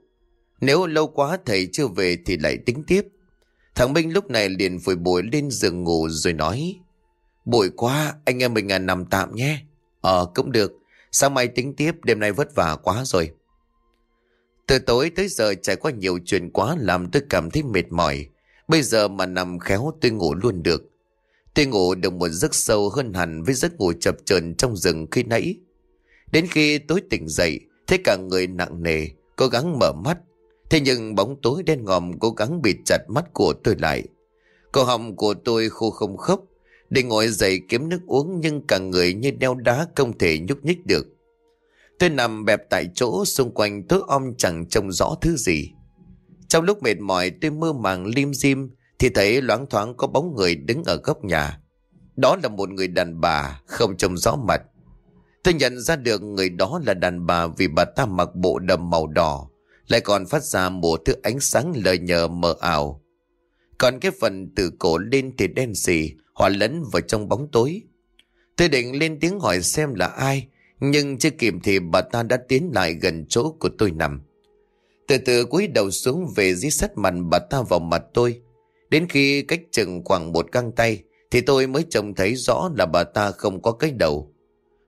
Nếu lâu quá thầy chưa về thì lại tính tiếp. Thằng Minh lúc này liền vội bồi lên giường ngủ rồi nói. Buổi quá, anh em mình à nằm tạm nhé. Ờ cũng được. Sáng mai tính tiếp, đêm nay vất vả quá rồi. Từ tối tới giờ trải qua nhiều chuyện quá làm tôi cảm thấy mệt mỏi. Bây giờ mà nằm khéo tôi ngủ luôn được. Tôi ngủ được một giấc sâu hơn hẳn với giấc ngủ chập chờn trong rừng khi nãy. Đến khi tối tỉnh dậy, thấy cả người nặng nề, cố gắng mở mắt. Thế nhưng bóng tối đen ngòm cố gắng bịt chặt mắt của tôi lại. Cổ họng của tôi khô không khốc, định ngồi dậy kiếm nước uống nhưng cả người như đeo đá không thể nhúc nhích được. Tôi nằm bẹp tại chỗ xung quanh tối om chẳng trông rõ thứ gì. Trong lúc mệt mỏi tôi mơ màng lim dim thì thấy loáng thoáng có bóng người đứng ở góc nhà. Đó là một người đàn bà không trông rõ mặt. Tôi nhận ra được người đó là đàn bà vì bà ta mặc bộ đầm màu đỏ, lại còn phát ra một thứ ánh sáng lờ nhờ mờ ảo. Còn cái phần từ cổ lên thì đen xì, hòa lẫn vào trong bóng tối. Tôi định lên tiếng hỏi xem là ai, nhưng chưa kịp thì bà ta đã tiến lại gần chỗ của tôi nằm. Từ từ cúi đầu xuống về dưới sắt mặt bà ta vào mặt tôi. Đến khi cách chừng khoảng một găng tay thì tôi mới trông thấy rõ là bà ta không có cái đầu.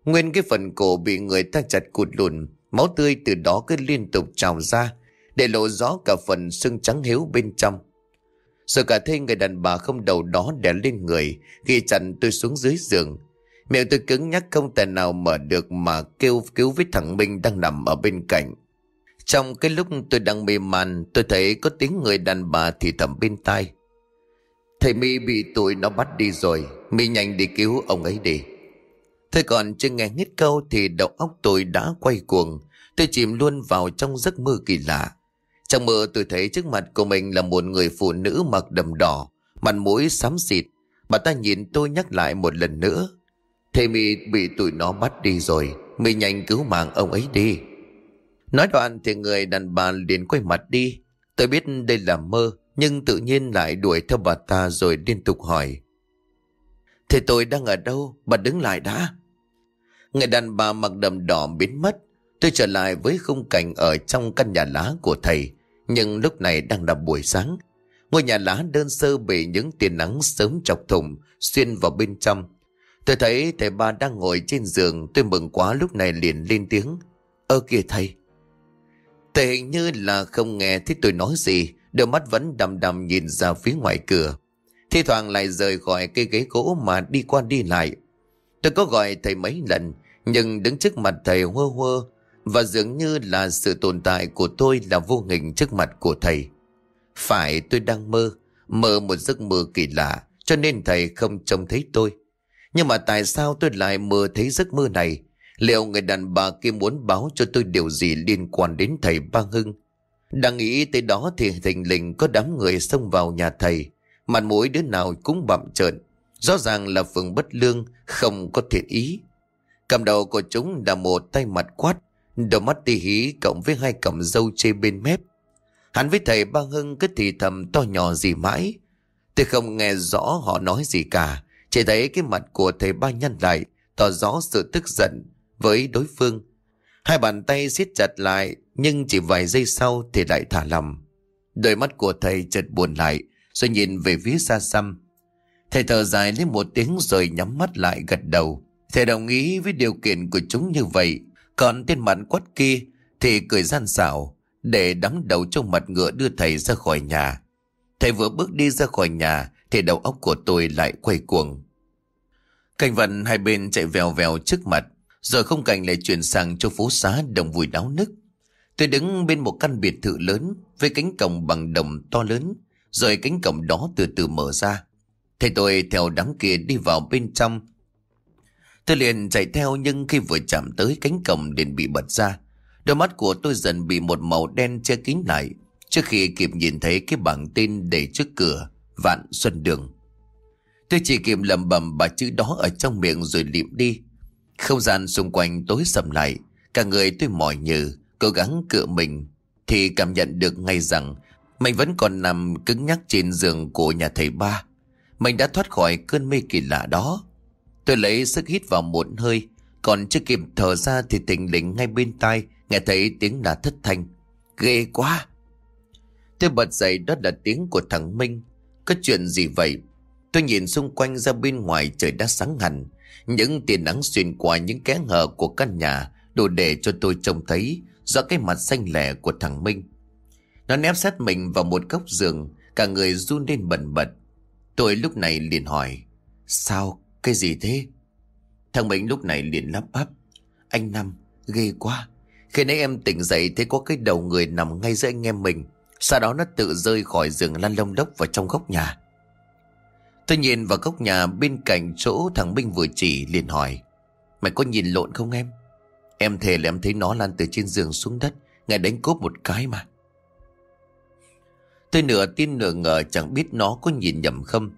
Nguyên cái phần cổ bị người ta chặt cụt lùn, máu tươi từ đó cứ liên tục trào ra, để lộ rõ cả phần xương trắng hiếu bên trong. Rồi cả thấy người đàn bà không đầu đó đè lên người, ghi chặn tôi xuống dưới giường. Miệng tôi cứng nhắc không thể nào mở được mà kêu cứu với thằng Minh đang nằm ở bên cạnh. Trong cái lúc tôi đang mê man, tôi thấy có tiếng người đàn bà thì thầm bên tai. Thầy mi bị tụi nó bắt đi rồi, mi nhanh đi cứu ông ấy đi. Thôi còn chưa nghe hết câu thì đầu óc tôi đã quay cuồng. Tôi chìm luôn vào trong giấc mơ kỳ lạ. Trong mơ tôi thấy trước mặt của mình là một người phụ nữ mặc đầm đỏ, mặt mũi xám xịt. Bà ta nhìn tôi nhắc lại một lần nữa. Thầy mi bị tụi nó bắt đi rồi, mi nhanh cứu mạng ông ấy đi. Nói đoạn thì người đàn bà liền quay mặt đi. Tôi biết đây là mơ, nhưng tự nhiên lại đuổi theo bà ta rồi liên tục hỏi. Thế tôi đang ở đâu? Bà đứng lại đã. Người đàn bà mặc đầm đỏ biến mất. Tôi trở lại với khung cảnh ở trong căn nhà lá của thầy. Nhưng lúc này đang là buổi sáng. Ngôi nhà lá đơn sơ bị những tia nắng sớm chọc thủng, xuyên vào bên trong. Tôi thấy thầy ba đang ngồi trên giường. Tôi mừng quá lúc này liền lên tiếng. Ơ kìa thầy. Thầy hình như là không nghe thấy tôi nói gì. Đôi mắt vẫn đầm đầm nhìn ra phía ngoài cửa. Thi thoảng lại rời khỏi cây ghế gỗ mà đi qua đi lại. Tôi có gọi thầy mấy lần, nhưng đứng trước mặt thầy hơ hơ, và dường như là sự tồn tại của tôi là vô hình trước mặt của thầy. Phải tôi đang mơ, mơ một giấc mơ kỳ lạ, cho nên thầy không trông thấy tôi. Nhưng mà tại sao tôi lại mơ thấy giấc mơ này? Liệu người đàn bà kia muốn báo cho tôi điều gì liên quan đến thầy Ba Hưng? Đang nghĩ tới đó thì thình lình có đám người xông vào nhà thầy. Mặt mũi đứa nào cũng bậm trợn. Rõ ràng là phường bất lương Không có thiện ý. Cầm đầu của chúng là một tay mặt quát, Đôi mắt tì hí cộng với hai cọng dâu chê bên mép. Hắn với thầy ba hưng cứ thì thầm to nhỏ gì mãi. Tôi không nghe rõ họ nói gì cả, Chỉ thấy cái mặt của thầy ba nhăn lại, Tỏ rõ sự tức giận với đối phương. Hai bàn tay siết chặt lại, Nhưng chỉ vài giây sau thì lại thả lỏng Đôi mắt của thầy chợt buồn lại, rồi nhìn về phía xa xăm. Thầy thở dài lên một tiếng rồi nhắm mắt lại gật đầu. Thầy đồng ý với điều kiện của chúng như vậy. Còn tên mặt quất kia thì cười gian xảo, để đắm đầu trong mặt ngựa đưa thầy ra khỏi nhà. Thầy vừa bước đi ra khỏi nhà thì đầu óc của tôi lại quay cuồng. Cảnh vận hai bên chạy vèo vèo trước mặt rồi không cảnh lại chuyển sang cho phố xá đồng vui đáo nức. Tôi đứng bên một căn biệt thự lớn với cánh cổng bằng đồng to lớn, rồi cánh cổng đó từ từ mở ra. Thầy tôi theo đám kia đi vào bên trong. Tôi liền chạy theo nhưng khi vừa chạm tới cánh cổng liền bị bật ra. Đôi mắt của tôi dần bị một màu đen che kín lại trước khi kịp nhìn thấy cái bảng tin để trước cửa, Vạn Xuân Đường. Tôi chỉ kịp lầm bầm bà chữ đó ở trong miệng rồi liệm đi. Không gian xung quanh tối sầm lại, cả người tôi mỏi nhừ, cố gắng cựa mình, thì cảm nhận được ngay rằng Mình vẫn còn nằm cứng nhắc trên giường của nhà thầy ba. Mình đã thoát khỏi cơn mê kỳ lạ đó. Tôi lấy sức hít vào một hơi. Còn chưa kịp thở ra thì tỉnh lĩnh ngay bên tai nghe thấy tiếng là thất thanh. Ghê quá! Tôi bật dậy đó là tiếng của thằng Minh. Có chuyện gì vậy? Tôi nhìn xung quanh ra bên ngoài trời đã sáng hẳn. Những tia nắng xuyên qua những kẽ hở của căn nhà đủ để cho tôi trông thấy rõ cái mặt xanh lẻ của thằng Minh. Nó nép sát mình vào một góc giường, cả người run lên bần bật. Tôi lúc này liền hỏi, sao, cái gì thế? Thằng Minh lúc này liền lắp bắp, anh Năm, ghê quá. Khi nãy em tỉnh dậy thấy có cái đầu người nằm ngay giữa anh em mình. Sau đó nó tự rơi khỏi giường lăn lông đốc vào trong góc nhà. Tôi nhìn vào góc nhà bên cạnh chỗ thằng Minh vừa chỉ liền hỏi. Mày có nhìn lộn không em? Em thề là em thấy nó lăn từ trên giường xuống đất. Ngày đánh cốp một cái mà. Tôi nửa tin nửa ngờ chẳng biết nó có nhìn nhầm không.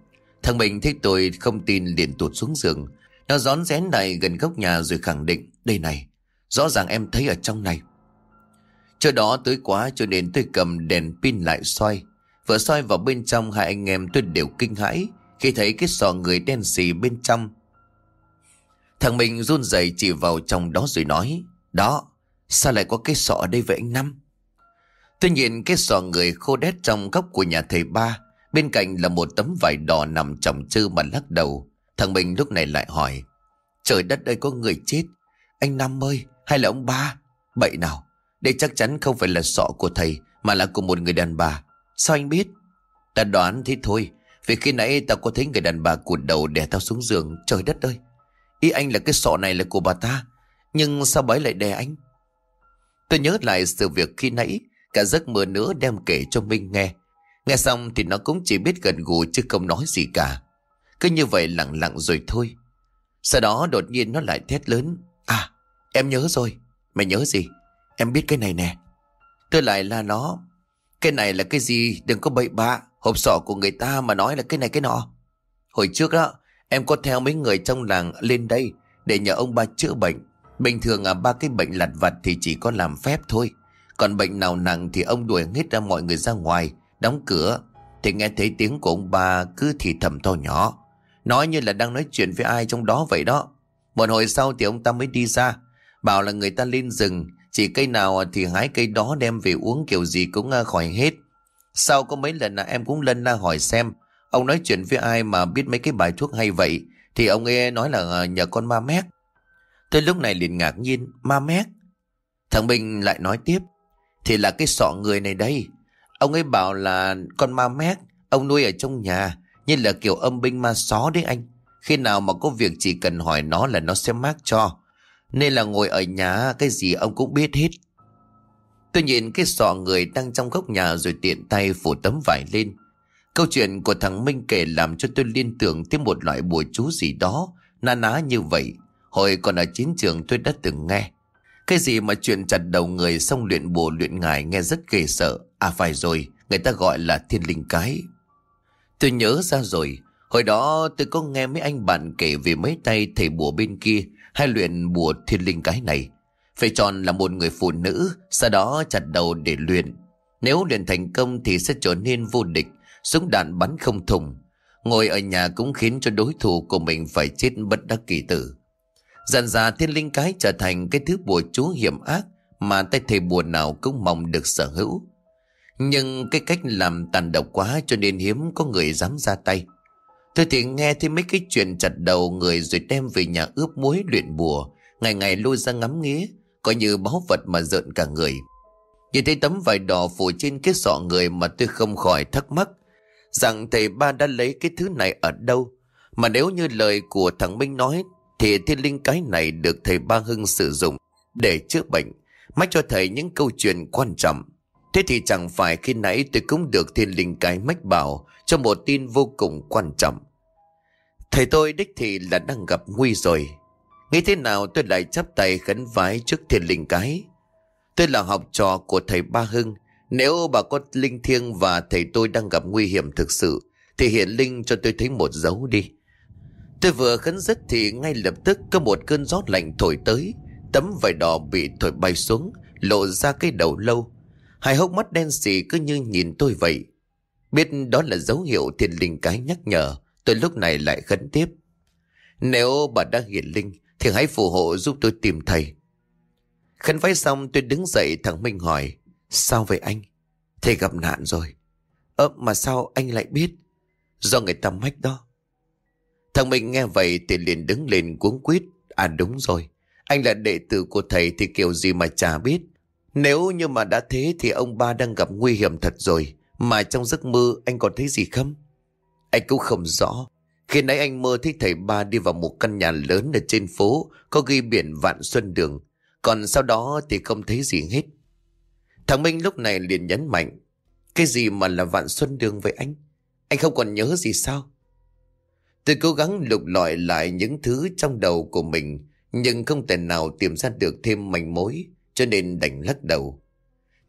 Thằng Minh thấy tôi không tin liền tụt xuống giường. Nó gión rén lại gần góc nhà rồi khẳng định. Đây này, rõ ràng em thấy ở trong này. Chỗ đó tối quá cho nên tôi cầm đèn pin lại soi. Vừa soi vào bên trong hai anh em tôi đều kinh hãi khi thấy cái sọ người đen xì bên trong. Thằng mình run rẩy chỉ vào trong đó rồi nói. Đó, sao lại có cái sọ ở đây vậy anh Năm? Tôi nhìn cái sọ người khô đét trong góc của nhà thầy ba. Bên cạnh là một tấm vải đỏ nằm chồng chư mà lắc đầu. Thằng mình lúc này lại hỏi. Trời đất ơi có người chết. Anh Năm ơi, hay là ông ba? Bậy nào, đây chắc chắn không phải là sọ của thầy mà là của một người đàn bà. Sao anh biết? Ta đoán thế thôi. Vì khi nãy tao có thấy người đàn bà cụt đầu đè tao xuống giường. Trời đất ơi. Ý anh là cái sọ này là của bà ta. Nhưng sao bấy lại đè anh? Tôi nhớ lại sự việc khi nãy. Cả giấc mơ nữa đem kể cho Minh nghe. Nghe xong thì nó cũng chỉ biết gần gù chứ không nói gì cả. Cứ như vậy lặng lặng rồi thôi. Sau đó đột nhiên nó lại thét lớn. À, em nhớ rồi. Mày nhớ gì? Em biết cái này nè. Tôi lại là nó. Cái này là cái gì? Đừng có bậy bạ. Hộp sọ của người ta mà nói là cái này cái nọ. Hồi trước đó, em có theo mấy người trong làng lên đây để nhờ ông ba chữa bệnh. Bình thường à ba cái bệnh lặt vặt thì chỉ có làm phép thôi. Còn bệnh nào nặng thì ông đuổi hết ra mọi người ra ngoài, đóng cửa. Thì nghe thấy tiếng của ông ba cứ thì thầm to nhỏ. Nói như là đang nói chuyện với ai trong đó vậy đó. Một hồi sau thì ông ta mới đi ra. Bảo là người ta lên rừng, chỉ cây nào thì hái cây đó đem về uống kiểu gì cũng à, khỏi hết. Sau có mấy lần là em cũng lân la hỏi xem, Ông nói chuyện với ai mà biết mấy cái bài thuốc hay vậy, Thì ông ấy nói là à, nhờ con ma mét. Tôi lúc này liền ngạc nhiên, Ma mét? Thằng Bình lại nói tiếp, Thì là cái sọ người này đây. Ông ấy bảo là con ma mét, Ông nuôi ở trong nhà, Như là kiểu âm binh ma só đấy anh. Khi nào mà có việc chỉ cần hỏi nó là nó sẽ mát cho. Nên là ngồi ở nhà Cái gì ông cũng biết hết Tôi nhìn cái sọ người đang trong góc nhà rồi tiện tay phủ tấm vải lên. Câu chuyện của thằng Minh kể làm cho tôi liên tưởng tới một loại bùa chú gì đó, na ná như vậy. Hồi còn ở chiến trường tôi đã từng nghe. Cái gì mà chuyện chặt đầu người xong luyện bùa luyện ngài nghe rất ghê sợ. À phải rồi, người ta gọi là thiên linh cái. Tôi nhớ ra rồi, hồi đó tôi có nghe mấy anh bạn kể về mấy tay thầy bùa bên kia hay luyện bùa thiên linh cái này. Phải chọn là một người phụ nữ, sau đó chặt đầu để luyện. Nếu luyện thành công thì sẽ trở nên vô địch, súng đạn bắn không thùng. Ngồi ở nhà cũng khiến cho đối thủ của mình phải chết bất đắc kỳ tử. Dần dà thiên linh cái trở thành cái thứ bùa chú hiểm ác mà tay thầy bùa nào cũng mong được sở hữu. Nhưng cái cách làm tàn độc quá cho nên hiếm có người dám ra tay. Tôi thì nghe thêm mấy cái chuyện chặt đầu người rồi đem về nhà ướp muối luyện bùa, ngày ngày lôi ra ngắm nghía, Coi như báu vật mà rợn cả người. Nhìn thấy tấm vải đỏ phủ trên cái sọ người Mà tôi không khỏi thắc mắc Rằng thầy ba đã lấy cái thứ này ở đâu? Mà nếu như lời của thằng Minh nói Thì thiên linh cái này được thầy ba Hưng sử dụng Để chữa bệnh Mách cho thầy những câu chuyện quan trọng. Thế thì chẳng phải khi nãy tôi cũng được thiên linh cái mách bảo Cho một tin vô cùng quan trọng. Thầy tôi đích thị là đang gặp nguy rồi Nghĩ thế nào tôi lại chắp tay khấn vái trước thiên linh cái. Tôi là học trò của thầy Ba Hưng. Nếu bà có linh thiêng và thầy tôi đang gặp nguy hiểm thực sự, thì hiện linh cho tôi thấy một dấu đi. Tôi vừa khấn dứt thì ngay lập tức có một cơn gió lạnh thổi tới. Tấm vải đỏ bị thổi bay xuống, lộ ra cái đầu lâu. Hai hốc mắt đen xì cứ như nhìn tôi vậy. Biết đó là dấu hiệu thiên linh cái nhắc nhở, tôi lúc này lại khấn tiếp. Nếu bà đã hiện linh, thì hãy phù hộ giúp tôi tìm thầy. Khấn vái xong tôi đứng dậy thằng Minh hỏi, sao vậy anh? Thầy gặp nạn rồi. Ơ mà sao anh lại biết? Do người ta mách đó. Thằng Minh nghe vậy thì liền đứng lên cuống quýt. À đúng rồi, anh là đệ tử của thầy thì kiểu gì mà chả biết. Nếu như mà đã thế thì ông ba đang gặp nguy hiểm thật rồi. Mà trong giấc mơ anh còn thấy gì không? Anh cũng không rõ. Khi nãy anh mơ thấy thầy ba đi vào một căn nhà lớn ở trên phố, có ghi biển Vạn Xuân Đường. Còn sau đó thì không thấy gì hết. Thằng Minh lúc này liền nhấn mạnh. Cái gì mà là Vạn Xuân Đường với anh? Anh không còn nhớ gì sao? Tôi cố gắng lục lọi lại những thứ trong đầu của mình, nhưng không thể nào tìm ra được thêm manh mối, cho nên đành lắc đầu.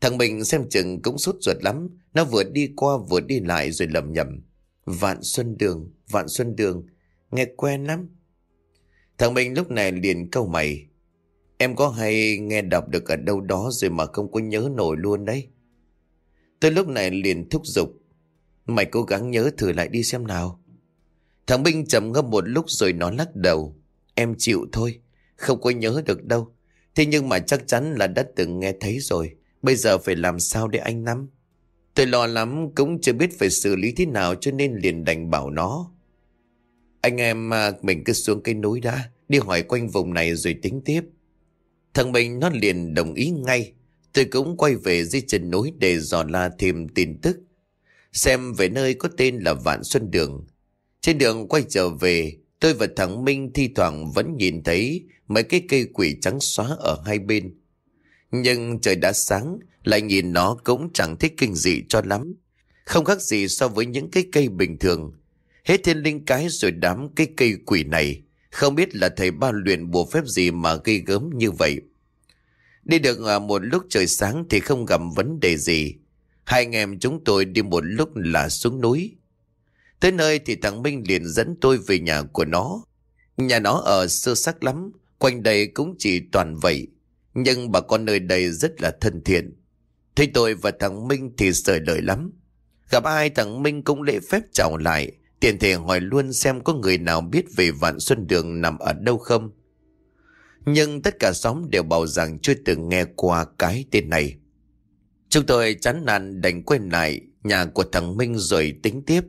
Thằng mình xem chừng cũng sốt ruột lắm. Nó vừa đi qua vừa đi lại rồi lầm nhầm. Vạn Xuân Đường, Vạn Xuân Đường. Nghe quen lắm. Thằng mình lúc này liền câu mày. Em có hay nghe đọc được ở đâu đó rồi mà không có nhớ nổi luôn đấy. Tôi lúc này liền thúc giục. Mày cố gắng nhớ thử lại đi xem nào. Thằng Minh trầm ngâm một lúc rồi nó lắc đầu. Em chịu thôi, không có nhớ được đâu. Thế nhưng mà chắc chắn là đã từng nghe thấy rồi. Bây giờ phải làm sao để anh nắm? Tôi lo lắm cũng chưa biết phải xử lý thế nào cho nên liền đành bảo nó. Anh em mà mình cứ xuống cây núi đã, đi hỏi quanh vùng này rồi tính tiếp. Thằng mình nó liền đồng ý ngay. Tôi cũng quay về dưới chân núi để dò la thêm tin tức. Xem về nơi có tên là Vạn Xuân Đường. Trên đường quay trở về, tôi và thằng Minh thi thoảng vẫn nhìn thấy mấy cái cây quỷ trắng xóa ở hai bên. Nhưng trời đã sáng, lại nhìn nó cũng chẳng thích kinh dị cho lắm. Không khác gì so với những cái cây bình thường. Hết thiên linh cái rồi đám cái cây quỷ này. Không biết là thầy ba luyện bùa phép gì mà gây gớm như vậy. Đi được à, một lúc trời sáng thì không gặp vấn đề gì. Hai anh em chúng tôi đi một lúc là xuống núi. Tới nơi thì thằng Minh liền dẫn tôi về nhà của nó. Nhà nó ở sơ sắc lắm, quanh đây cũng chỉ toàn vậy. Nhưng bà con nơi đây rất là thân thiện. Thấy tôi và thằng Minh thì sợi lời lắm. Gặp ai thằng Minh cũng lễ phép chào lại. Tiền thể hỏi luôn xem có người nào biết về Vạn Xuân Đường nằm ở đâu không. Nhưng tất cả xóm đều bảo rằng chưa từng nghe qua cái tên này. Chúng tôi chán nản đành quên lại nhà của thằng Minh rồi tính tiếp.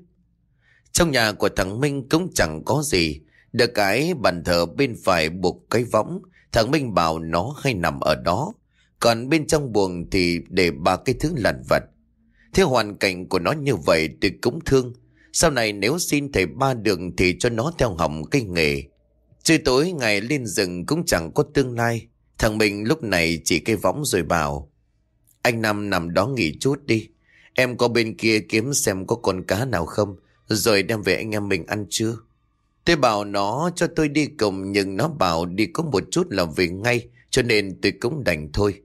Trong nhà của thằng Minh cũng chẳng có gì. Được cái bàn thờ bên phải buộc cái võng, thằng Minh bảo nó hay nằm ở đó. Còn bên trong buồng thì để ba cái thứ lặt vật. Thế hoàn cảnh của nó như vậy tôi cũng thương. Sau này nếu xin thầy ba đường thì cho nó theo hỏng cái nghề. Trưa tối ngày lên rừng cũng chẳng có tương lai. Thằng mình lúc này chỉ cây võng rồi bảo. Anh Năm nằm đó nghỉ chút đi. Em có bên kia kiếm xem có con cá nào không. Rồi đem về anh em mình ăn chưa? Tôi bảo, nó cho tôi đi cùng, nhưng nó bảo đi có một chút là về ngay, cho nên tôi cũng đành thôi.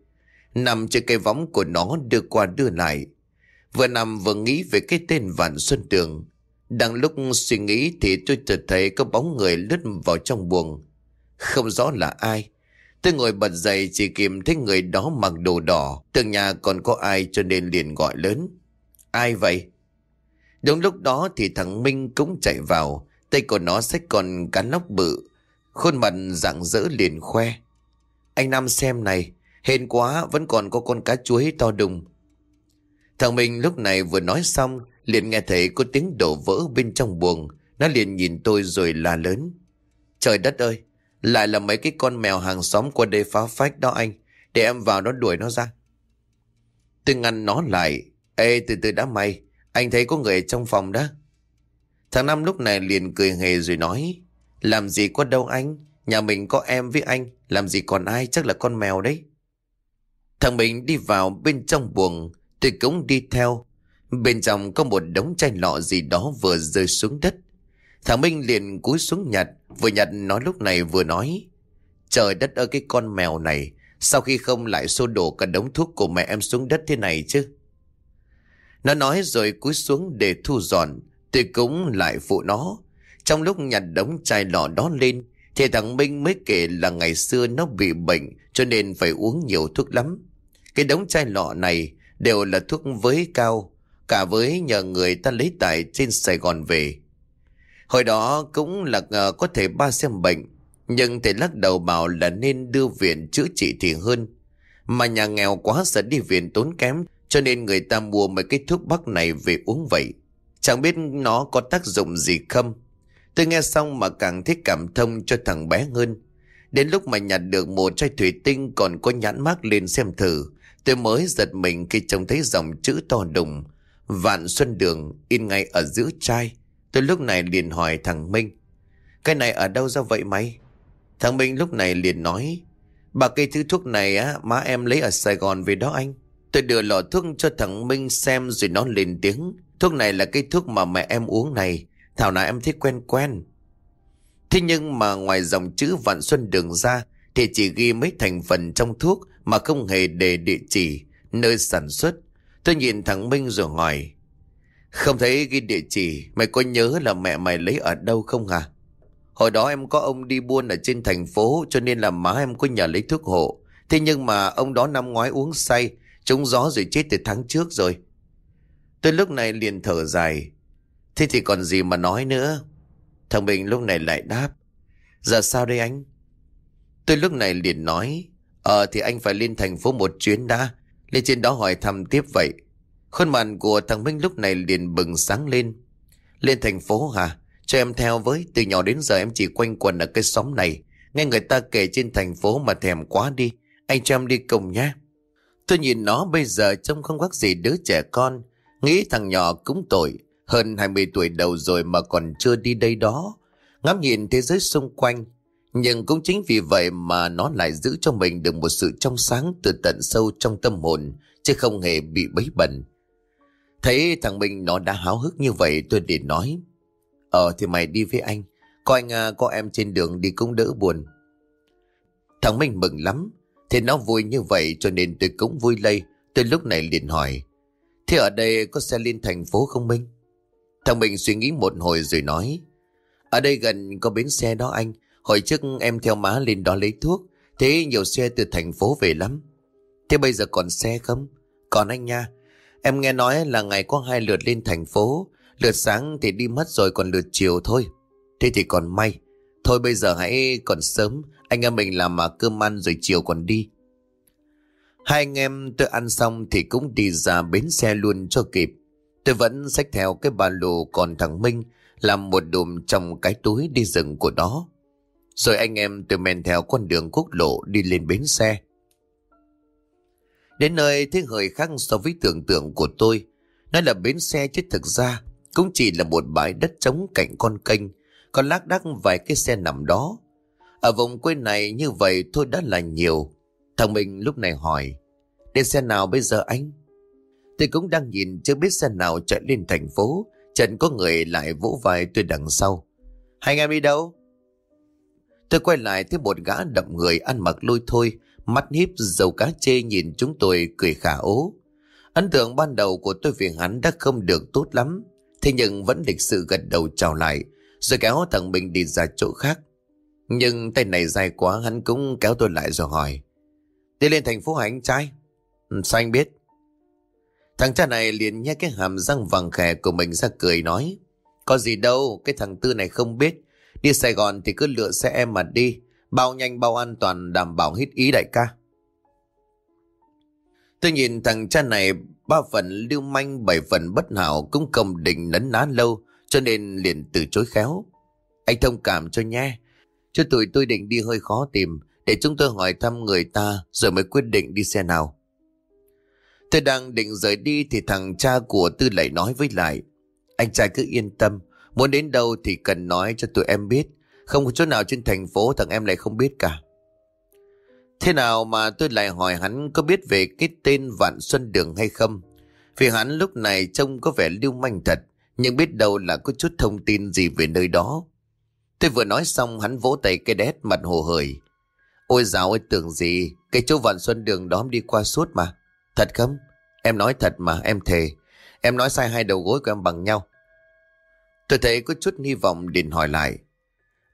Nằm trên cây võng của nó đưa qua đưa lại. Vừa nằm vừa nghĩ về cái tên Vạn Xuân Tường. Đang lúc suy nghĩ thì tôi chợt thấy có bóng người lướt vào trong buồng. Không rõ là ai. Tôi ngồi bật dậy chỉ kìm thấy người đó mặc đồ đỏ. Tường nhà còn có ai cho nên liền gọi lớn. Ai vậy? Đúng lúc đó thì thằng Minh cũng chạy vào. Tay của nó xách còn cá lóc bự. Khuôn mặt rạng rỡ liền khoe. Anh Nam xem này. Hên quá, vẫn còn có con cá chuối to đùng. Thằng Minh lúc này vừa nói xong, liền nghe thấy có tiếng đổ vỡ bên trong buồng. Nó liền nhìn tôi rồi la lớn. Trời đất ơi! Lại là mấy cái con mèo hàng xóm qua đây phá phách đó anh. Để em vào nó đuổi nó ra. Tôi ngăn nó lại. Ê, từ từ đã mày. Anh thấy có người trong phòng đó. Thằng Năm lúc này liền cười hề rồi nói. Làm gì có đâu anh. Nhà mình có em với anh. Làm gì còn ai, chắc là con mèo đấy. Thằng mình đi vào bên trong buồng. Tôi cũng đi theo. Bên trong có một đống chai lọ gì đó vừa rơi xuống đất. Thằng Minh liền cúi xuống nhặt. Vừa nhặt nó lúc này vừa nói. Trời đất ơi cái con mèo này. Sau khi không lại xô đổ cả đống thuốc của mẹ em xuống đất thế này chứ. Nó nói rồi cúi xuống để thu dọn. Tôi cũng lại phụ nó. Trong lúc nhặt đống chai lọ đó lên, thì thằng Minh mới kể là ngày xưa nó bị bệnh cho nên phải uống nhiều thuốc lắm. Cái đống chai lọ này đều là thuốc với cao, cả với nhờ người ta lấy tại trên Sài Gòn về. Hồi đó cũng là uh, có thể ba xem bệnh, nhưng thầy lắc đầu bảo là nên đưa viện chữa trị thì hơn. Mà nhà nghèo quá sợ đi viện tốn kém, cho nên người ta mua mấy cái thuốc bắc này về uống vậy. Chẳng biết nó có tác dụng gì không. Tôi nghe xong mà càng thích cảm thông cho thằng bé hơn. Đến lúc mà nhặt được một chai thủy tinh còn có nhãn mát lên xem thử, tôi mới giật mình khi trông thấy dòng chữ to đùng. Vạn Xuân Đường in ngay ở giữa chai. Tôi lúc này liền hỏi thằng Minh. Cái này ở đâu ra vậy mày? Thằng Minh lúc này liền nói. Bà cây thứ thuốc này á, má em lấy ở Sài Gòn về đó anh. Tôi đưa lọ thuốc cho thằng Minh xem rồi nó lên tiếng. Thuốc này là cái thuốc mà mẹ em uống này. Thảo nào em thấy quen quen. Thế nhưng mà ngoài dòng chữ Vạn Xuân Đường ra thì chỉ ghi mấy thành phần trong thuốc mà không hề đề địa chỉ, nơi sản xuất. Tôi nhìn thằng Minh rồi hỏi. Không thấy ghi địa chỉ, mày có nhớ là mẹ mày lấy ở đâu không hả? Hồi đó em có ông đi buôn ở trên thành phố cho nên là má em có nhờ lấy thuốc hộ. Thế nhưng mà ông đó năm ngoái uống say, trúng gió rồi chết từ tháng trước rồi. Tôi lúc này liền thở dài. Thế thì còn gì mà nói nữa? Thằng Bình lúc này lại đáp. Giờ sao đây anh? Tôi lúc này liền nói. Ờ thì anh phải lên thành phố một chuyến đã. Lên trên đó hỏi thăm tiếp vậy. Khuôn mặt của thằng Minh lúc này liền bừng sáng lên. Lên thành phố hả? Cho em theo với. Từ nhỏ đến giờ em chỉ quanh quần ở cái xóm này. Nghe người ta kể trên thành phố mà thèm quá đi. Anh cho em đi cùng nhé. Tôi nhìn nó bây giờ trông không khác gì đứa trẻ con. Nghĩ thằng nhỏ cũng tội. Hơn 20 tuổi đầu rồi mà còn chưa đi đây đó. Ngắm nhìn thế giới xung quanh. Nhưng cũng chính vì vậy mà nó lại giữ cho mình được một sự trong sáng từ tận sâu trong tâm hồn, chứ không hề bị bấy bẩn. Thấy thằng Minh nó đã háo hức như vậy tôi liền nói. Ờ thì mày đi với anh, có anh có em trên đường đi cũng đỡ buồn. Thằng Minh mừng lắm, thì nó vui như vậy cho nên tôi cũng vui lây. Tôi lúc này liền hỏi, thế ở đây có xe lên thành phố không Minh? Thằng Minh suy nghĩ một hồi rồi nói, ở đây gần có bến xe đó anh, hồi trước em theo má lên đó lấy thuốc, thế nhiều xe từ thành phố về lắm. Thế bây giờ còn xe không? Còn anh nha, em nghe nói là ngày có hai lượt lên thành phố, lượt sáng thì đi mất rồi còn lượt chiều thôi. Thế thì còn may, thôi bây giờ hãy còn sớm, anh em mình làm mà cơm ăn rồi chiều còn đi. Hai anh em tôi ăn xong thì cũng đi ra bến xe luôn cho kịp. Tôi vẫn xách theo cái ba lô còn thằng Minh làm một đùm trong cái túi đi rừng của nó. Rồi anh em từ men theo con đường quốc lộ đi lên bến xe. Đến nơi thế hơi khác so với tưởng tượng của tôi. Nó là bến xe chứ thực ra cũng chỉ là một bãi đất trống cạnh con kênh, còn lác đác vài cái xe nằm đó. Ở vùng quê này như vậy thôi đã là nhiều. Thằng mình lúc này hỏi, đến xe nào bây giờ anh? Tôi cũng đang nhìn chưa biết xe nào chạy lên thành phố, Trần có người lại vỗ vai tôi đằng sau. Hai anh em đi đâu? Tôi quay lại thấy một gã đậm người ăn mặc lôi thôi, mắt híp dầu cá chê nhìn chúng tôi cười khả ố. Ấn tượng ban đầu của tôi về hắn đã không được tốt lắm, thế nhưng vẫn lịch sự gật đầu chào lại, rồi kéo thằng mình đi ra chỗ khác. Nhưng tay này dài quá hắn cũng kéo tôi lại rồi hỏi. Đi lên thành phố hả anh trai? Sao anh biết? Thằng cha này liền nhét cái hàm răng vàng khè của mình ra cười nói. Có gì đâu, cái thằng Tư này không biết. Đi Sài Gòn thì cứ lựa xe em mà đi. Bao nhanh bao an toàn đảm bảo hết ý đại ca. Tôi nhìn thằng cha này ba phần lưu manh bảy phần bất hảo cũng không định nấn ná lâu cho nên liền từ chối khéo. Anh thông cảm cho nhé. Chứ tụi tôi định đi hơi khó tìm để chúng tôi hỏi thăm người ta rồi mới quyết định đi xe nào. Tôi đang định rời đi thì thằng cha của Tư lại nói với lại. Anh trai cứ yên tâm, muốn đến đâu thì cần nói cho tụi em biết. Không có chỗ nào trên thành phố thằng em lại không biết cả. Thế nào mà tôi lại hỏi hắn có biết về cái tên Vạn Xuân Đường hay không? Vì hắn lúc này trông có vẻ lưu manh thật, nhưng biết đâu là có chút thông tin gì về nơi đó. Tôi vừa nói xong hắn vỗ tay cái đét mặt hồ hởi. Ôi dào, ơi tưởng gì, cái chỗ Vạn Xuân Đường đó đi qua suốt mà. Thật không? Em nói thật mà, em thề. Em nói sai hai đầu gối của em bằng nhau. Tôi thấy có chút hy vọng liền hỏi lại.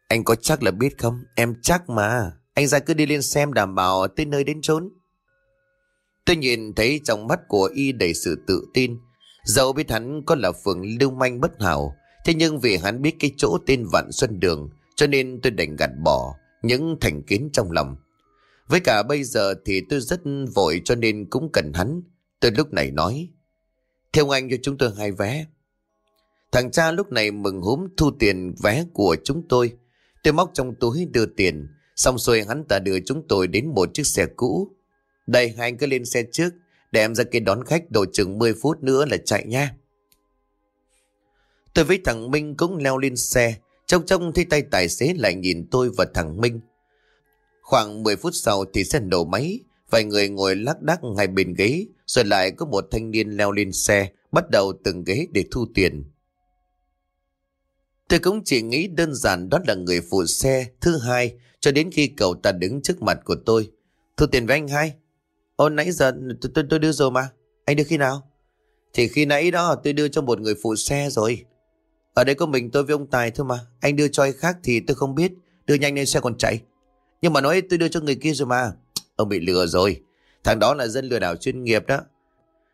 Anh có chắc là biết không? Em chắc mà. Anh ra cứ đi lên xem đảm bảo tới nơi đến chốn. Tôi nhìn thấy trong mắt của y đầy sự tự tin. Dẫu biết hắn có là phường lưu manh bất hảo, thế nhưng vì hắn biết cái chỗ tên Vạn Xuân Đường, cho nên tôi đành gạt bỏ những thành kiến trong lòng. Với cả bây giờ thì tôi rất vội cho nên cũng cần hắn. Tôi lúc này nói, theo anh cho chúng tôi hai vé. Thằng cha lúc này mừng húm thu tiền vé của chúng tôi. Tôi móc trong túi đưa tiền, xong rồi hắn ta đưa chúng tôi đến một chiếc xe cũ. Đây, hai anh cứ lên xe trước, để em ra kia đón khách độ chừng 10 phút nữa là chạy nha. Tôi với thằng Minh cũng leo lên xe, trong trong thấy tay tài xế lại nhìn tôi và thằng Minh. Khoảng 10 phút sau thì xe nổ máy, vài người ngồi lắc đắc ngay bên ghế, rồi lại có một thanh niên leo lên xe, bắt đầu từng ghế để thu tiền. Tôi cũng chỉ nghĩ đơn giản đó là người phụ xe thứ hai cho đến khi cậu ta đứng trước mặt của tôi. Thu tiền với anh hai. Ô nãy giờ tôi, tôi, tôi đưa rồi mà. Anh đưa khi nào? Thì khi nãy đó tôi đưa cho một người phụ xe rồi. Ở đây có mình tôi với ông Tài thôi mà. Anh đưa cho ai khác thì tôi không biết. Đưa nhanh lên xe còn chạy. Nhưng mà nói tôi đưa cho người kia rồi mà. Ông bị lừa rồi. Thằng đó là dân lừa đảo chuyên nghiệp đó.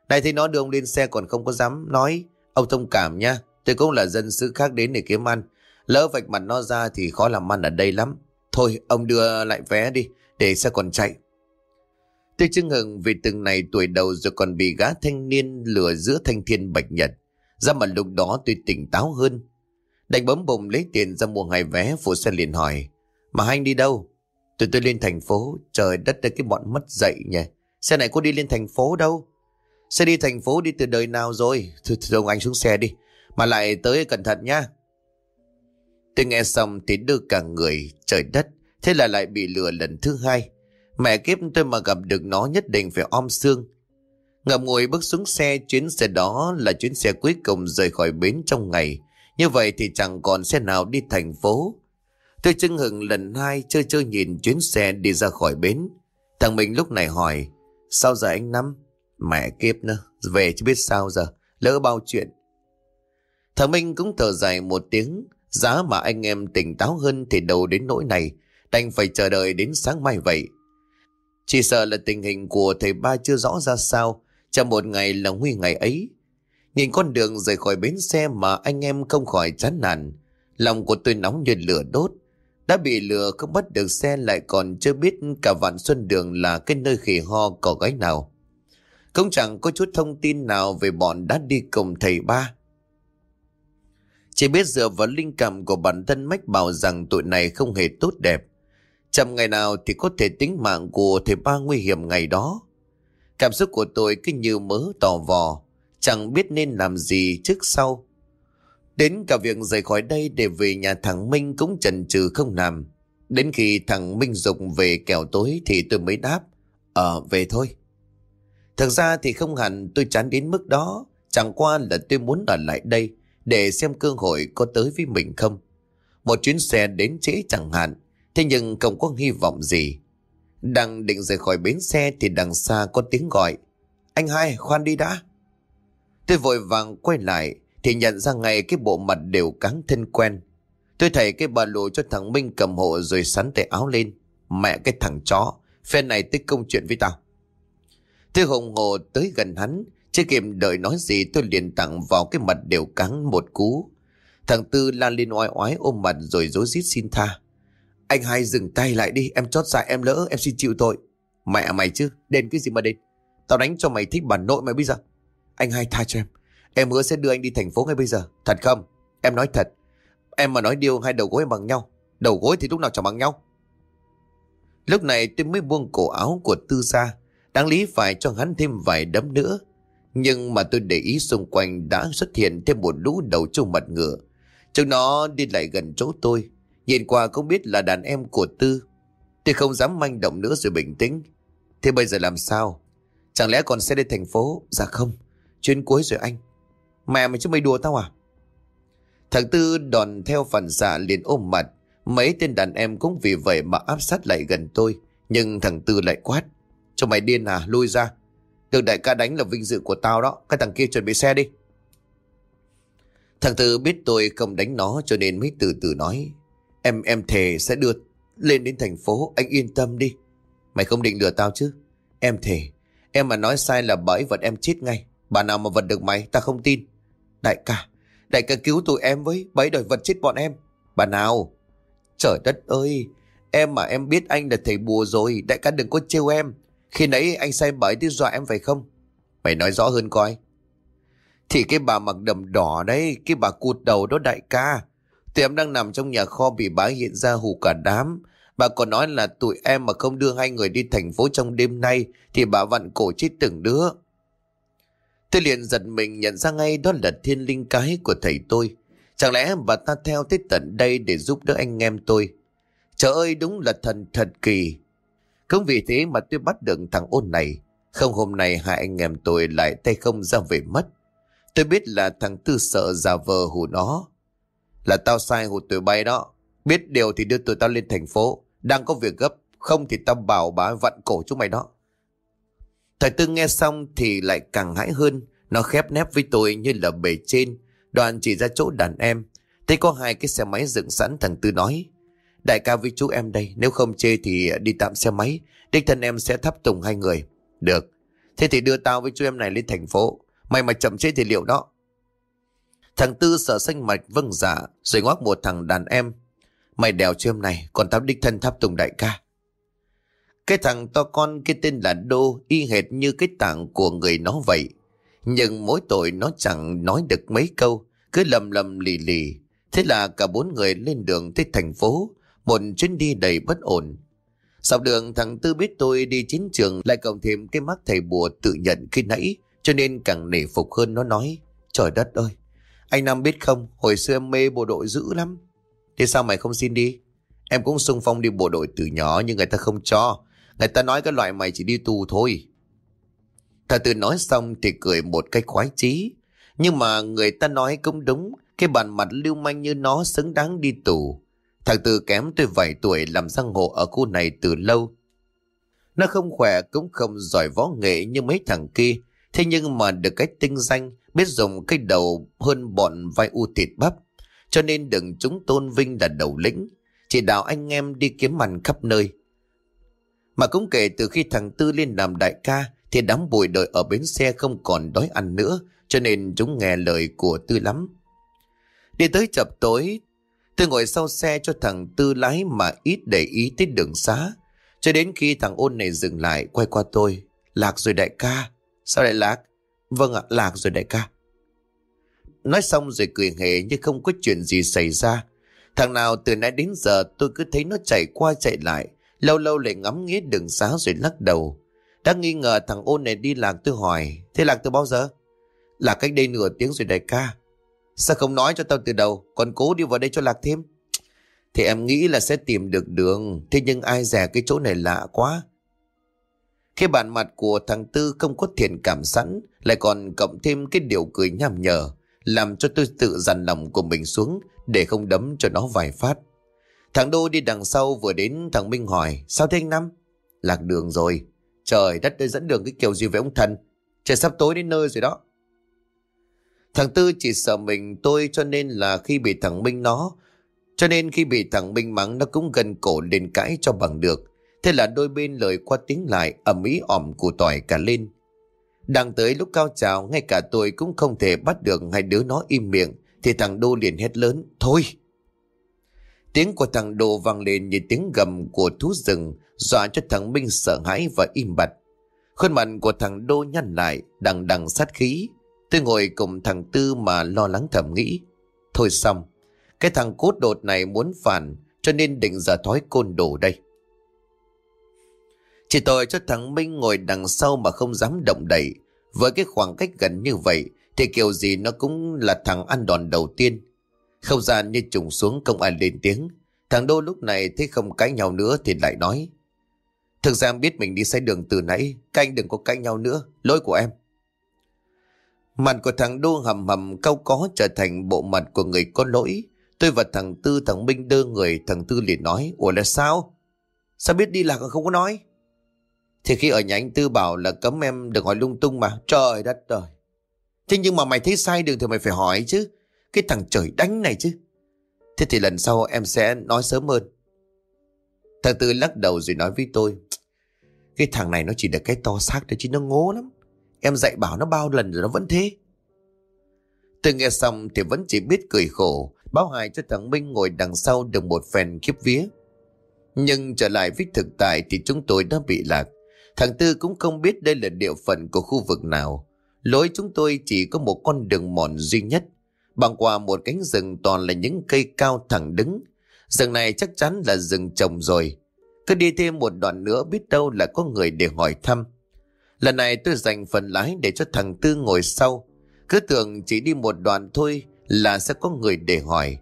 Này thì nó đưa ông lên xe còn không có dám nói. Ông thông cảm nha. Tôi cũng là dân xứ khác đến để kiếm ăn. Lỡ vạch mặt nó ra thì khó làm ăn ở đây lắm. Thôi ông đưa lại vé đi. Để xe còn chạy. Tôi chưng hừng vì từng này tuổi đầu rồi còn bị gã thanh niên lừa giữa thanh thiên bạch nhật. Ra mà lúc đó tôi tỉnh táo hơn. Đành bấm bụng lấy tiền ra mua hai vé phụ xe liền hỏi. Mà anh đi đâu? Tụi tôi lên thành phố. Trời đất ơi cái bọn mất dậy nhỉ. Xe này có đi lên thành phố đâu. Xe đi thành phố đi từ đời nào rồi? Thôi, thôi ông anh xuống xe đi. Mà lại tới cẩn thận nhá. Tôi nghe xong thì đưa cả người, trời đất. Thế là lại bị lừa lần thứ hai. Mẹ kiếp tôi mà gặp được nó nhất định phải om xương. Ngậm ngùi bước xuống xe, chuyến xe đó là chuyến xe cuối cùng rời khỏi bến trong ngày. Như vậy thì chẳng còn xe nào đi thành phố. Tôi chưng hừng lần hai chơi chơi nhìn chuyến xe đi ra khỏi bến. Thằng mình lúc này hỏi, sao giờ anh Năm? Mẹ kiếp nữa, về chứ biết sao giờ, lỡ bao chuyện. Thằng Minh cũng thở dài một tiếng, giá mà anh em tỉnh táo hơn thì đâu đến nỗi này, đành phải chờ đợi đến sáng mai vậy. Chỉ sợ là tình hình của thầy ba chưa rõ ra sao, trong một ngày là nguy ngày ấy. Nhìn con đường rời khỏi bến xe mà anh em không khỏi chán nản. Lòng của tôi nóng như lửa đốt. Đã bị lừa không bắt được xe lại còn chưa biết cả vạn xuân đường là cái nơi khỉ ho cỏ gái nào. Không chẳng có chút thông tin nào về bọn đã đi cùng thầy ba. Chỉ biết dựa vào linh cảm của bản thân mách bảo rằng tụi này không hề tốt đẹp. Chậm ngày nào thì có thể tính mạng của thầy ba nguy hiểm ngày đó. Cảm xúc của tôi cứ như mớ tò vò, chẳng biết nên làm gì trước sau. Đến cả việc rời khỏi đây để về nhà thằng Minh cũng chần chừ không làm. Đến khi thằng Minh dục về kẻo tối thì tôi mới đáp. Ờ, về thôi. Thật ra thì không hẳn tôi chán đến mức đó. Chẳng qua là tôi muốn ở lại đây để xem cơ hội có tới với mình không. Một chuyến xe đến trễ chẳng hạn, thế nhưng không có hy vọng gì. Đang định rời khỏi bến xe thì đằng xa có tiếng gọi. Anh hai, khoan đi đã. Tôi vội vàng quay lại thì nhận ra ngay cái bộ mặt đều cáng thân quen. Tôi thấy cái bà lù cho thằng Minh cầm hộ rồi sắn tay áo lên. Mẹ cái thằng chó, phen này tích công chuyện với tao. Tôi hùng hồ tới gần hắn, chưa kịp đợi nói gì tôi liền tặng vào cái mặt đều cắn một cú. Thằng Tư la lên oai oái ôm mặt rồi rối rít xin tha. Anh hai dừng tay lại đi, em chót dại em lỡ, em xin chịu tội. Mẹ mày chứ, đền cái gì mà đền. Tao đánh cho mày thích bản nội mày bây giờ. Anh hai tha cho em. Em hứa sẽ đưa anh đi thành phố ngay bây giờ. Thật không? Em nói thật. Em mà nói điều hai đầu gối bằng nhau. Đầu gối thì lúc nào chẳng bằng nhau. Lúc này tôi mới buông cổ áo của Tư ra. Đáng lý phải cho hắn thêm vài đấm nữa. Nhưng mà tôi để ý xung quanh đã xuất hiện thêm một lũ đầu trâu mặt ngựa. Chúng nó đi lại gần chỗ tôi. Nhìn qua không biết là đàn em của Tư. Tôi không dám manh động nữa rồi bình tĩnh. Thế bây giờ làm sao? Chẳng lẽ còn sẽ đi thành phố? Dạ không. Chuyến cuối rồi anh. Mẹ mày chứ mày đùa tao à? Thằng Tư đòn theo phản xạ liền ôm mặt. Mấy tên đàn em cũng vì vậy mà áp sát lại gần tôi. Nhưng thằng Tư lại quát. Cho mày điên à, lui ra. Được đại ca đánh là vinh dự của tao đó. Cái thằng kia chuẩn bị xe đi. Thằng Tư biết tôi không đánh nó cho nên mới từ từ nói. Em em thề sẽ đưa lên đến thành phố, anh yên tâm đi. Mày không định lừa tao chứ? Em thề, Em mà nói sai là bẫy vật em chết ngay. Bà nào mà vật được mày, ta không tin. Đại ca, đại ca cứu tụi em với, Bẫy đòi vật chết bọn em. Bà nào? Trời đất ơi, em mà em biết anh là thầy bùa rồi, đại ca đừng có trêu em. Khi nãy anh sai bởi tí dọa em phải không? Mày nói rõ hơn coi. Thì cái bà mặc đầm đỏ đấy, cái bà cụt đầu đó đại ca. Tụi em đang nằm trong nhà kho bị bá hiện ra hù cả đám. Bà còn nói là tụi em mà không đưa hai người đi thành phố trong đêm nay thì bà vặn cổ chết từng đứa. Tôi liền giật mình nhận ra ngay đó là thiên linh cái của thầy tôi. Chẳng lẽ bà ta theo tới tận đây để giúp đỡ anh em tôi? Trời ơi đúng là thần thật kỳ. Không vì thế mà tôi bắt được thằng ôn này. Không hôm nay hai anh em tôi lại tay không ra về mất. Tôi biết là thằng Tư sợ giả vờ hù nó. Là tao sai hù tụi bay đó. Biết điều thì đưa tụi tao lên thành phố. Đang có việc gấp. Không thì tao bảo bà vặn cổ chúng mày đó. Thầy Tư nghe xong thì lại càng hãi hơn. Nó khép nép với tôi như là bề trên. Đoàn chỉ ra chỗ đàn em. Thấy có hai cái xe máy dựng sẵn thằng Tư nói. Đại ca với chú em đây. Nếu không chê thì đi tạm xe máy. Đích thân em sẽ thắp tùng hai người. Được. Thế thì đưa tao với chú em này lên thành phố. Mày mà chậm chế thì liệu đó. Thằng Tư sợ xanh mạch vâng dạ. Rồi ngoác một thằng đàn em. Mày đèo cho em này. Còn tao đích thân thắp tùng đại ca. Cái thằng to con cái tên là Đô y hệt như cái tạng của người nó vậy. Nhưng mỗi tội nó chẳng nói được mấy câu, cứ lầm lầm lì lì. Thế là cả bốn người lên đường tới thành phố, một chuyến đi đầy bất ổn. Sau đường thằng Tư biết tôi đi chiến trường lại cộng thêm cái mắt thầy bùa tự nhận khi nãy, cho nên càng nể phục hơn nó nói. Trời đất ơi, anh Nam biết không, hồi xưa em mê bộ đội dữ lắm. Thế sao mày không xin đi? Em cũng sung phong đi bộ đội từ nhỏ nhưng người ta không cho. Người ta nói cái loại mày chỉ đi tù thôi. Thầy Tư nói xong thì cười một cách khoái chí. Nhưng mà người ta nói cũng đúng. Cái bàn mặt lưu manh như nó xứng đáng đi tù. Thằng Tư kém tôi vài tuổi làm giang hồ ở khu này từ lâu. Nó không khỏe cũng không giỏi võ nghệ như mấy thằng kia. Thế nhưng mà được cách tinh danh, biết dùng cái đầu hơn bọn vai u thịt bắp. Cho nên đừng chúng tôn vinh là đầu lĩnh. Chỉ đạo anh em đi kiếm ăn khắp nơi. Mà cũng kể từ khi thằng Tư lên làm đại ca thì đám bùi đợi ở bến xe không còn đói ăn nữa cho nên chúng nghe lời của Tư lắm. Đi tới chập tối tôi ngồi sau xe cho thằng Tư lái mà ít để ý tới đường xá. Cho đến khi thằng ôn này dừng lại quay qua tôi. Lạc rồi đại ca. Sao lại lạc? Vâng ạ, lạc rồi đại ca. Nói xong rồi cười hề như không có chuyện gì xảy ra. Thằng nào từ nãy đến giờ tôi cứ thấy nó chạy qua chạy lại. Lâu lâu lại ngắm nghía đường xá rồi lắc đầu. Đã nghi ngờ thằng ôn này đi lạc tôi hỏi. Thế lạc từ bao giờ? Là cách đây nửa tiếng rồi đại ca. Sao không nói cho tao từ đầu? Còn cố đi vào đây cho lạc thêm. Thì em nghĩ là sẽ tìm được đường. Thế nhưng ai rẻ cái chỗ này lạ quá. Khi bản mặt của thằng Tư không có thiện cảm sẵn, Lại còn cộng thêm cái điều cười nhằm nhở, Làm cho tôi tự dằn lòng của mình xuống Để không đấm cho nó vài phát. Thằng Đô đi đằng sau vừa đến, thằng Minh hỏi, Sao thế anh Năm? Lạc đường rồi. Trời, đất đây dẫn đường cái kiểu gì với ông thần? Trời sắp tối đến nơi rồi đó. Thằng Tư chỉ sợ mình tôi cho nên là khi bị thằng Minh nó cho nên khi bị thằng Minh mắng, nó cũng gần cổ lên cãi cho bằng được. Thế là đôi bên lời qua tiếng lại, ầm ĩ ỏm củ tỏi cả lên. Đang tới lúc cao trào, ngay cả tôi cũng không thể bắt được hai đứa nó im miệng, thì thằng Đô liền hét lớn, Thôi! Tiếng của thằng Đô vang lên như tiếng gầm của thú rừng, dọa cho thằng Minh sợ hãi và im bặt. Khuôn mặt của thằng Đô nhăn lại, đằng đằng sát khí Tôi ngồi cùng thằng Tư mà lo lắng thầm nghĩ. Thôi xong, cái thằng cốt đột này muốn phản cho nên định giờ thói côn đồ đây. Chỉ tội cho thằng Minh ngồi đằng sau mà không dám động đậy. Với cái khoảng cách gần như vậy thì kiểu gì nó cũng là thằng ăn đòn đầu tiên. Không gian như trùng xuống công an lên tiếng. Thằng Đô lúc này thấy không cãi nhau nữa thì lại nói. Thực ra em biết mình đi sai đường từ nãy, các anh đừng có cãi nhau nữa, lỗi của em. Mặt của thằng Đô hầm hầm cau có trở thành bộ mặt của người có lỗi. Tôi và thằng Tư, thằng Minh đưa người, thằng Tư liền nói, Ủa là sao? Sao biết đi lạc không có nói? Thì khi ở nhà anh Tư bảo là, cấm em đừng hỏi lung tung mà Trời đất trời Thế nhưng mà mày thấy sai đường thì mày phải hỏi chứ Cái thằng trời đánh này chứ Thế thì lần sau em sẽ nói sớm hơn Thằng Tư lắc đầu rồi nói với tôi, Cái thằng này nó chỉ được cái to xác thôi chứ nó ngố lắm. Em dạy bảo nó bao lần rồi nó vẫn thế. Tôi nghe xong thì vẫn chỉ biết cười khổ, báo hài cho thằng Minh ngồi đằng sau được một phen khiếp vía. Nhưng trở lại với thực tại thì chúng tôi đã bị lạc. Thằng Tư cũng không biết đây là địa phận của khu vực nào. Lối chúng tôi chỉ có một con đường mòn duy nhất. Bằng qua một cánh rừng toàn là những cây cao thẳng đứng. Rừng này chắc chắn là rừng trồng rồi. Cứ đi thêm một đoạn nữa biết đâu là có người để hỏi thăm. Lần này tôi dành phần lái để cho thằng Tư ngồi sau. Cứ tưởng chỉ đi một đoạn thôi là sẽ có người để hỏi.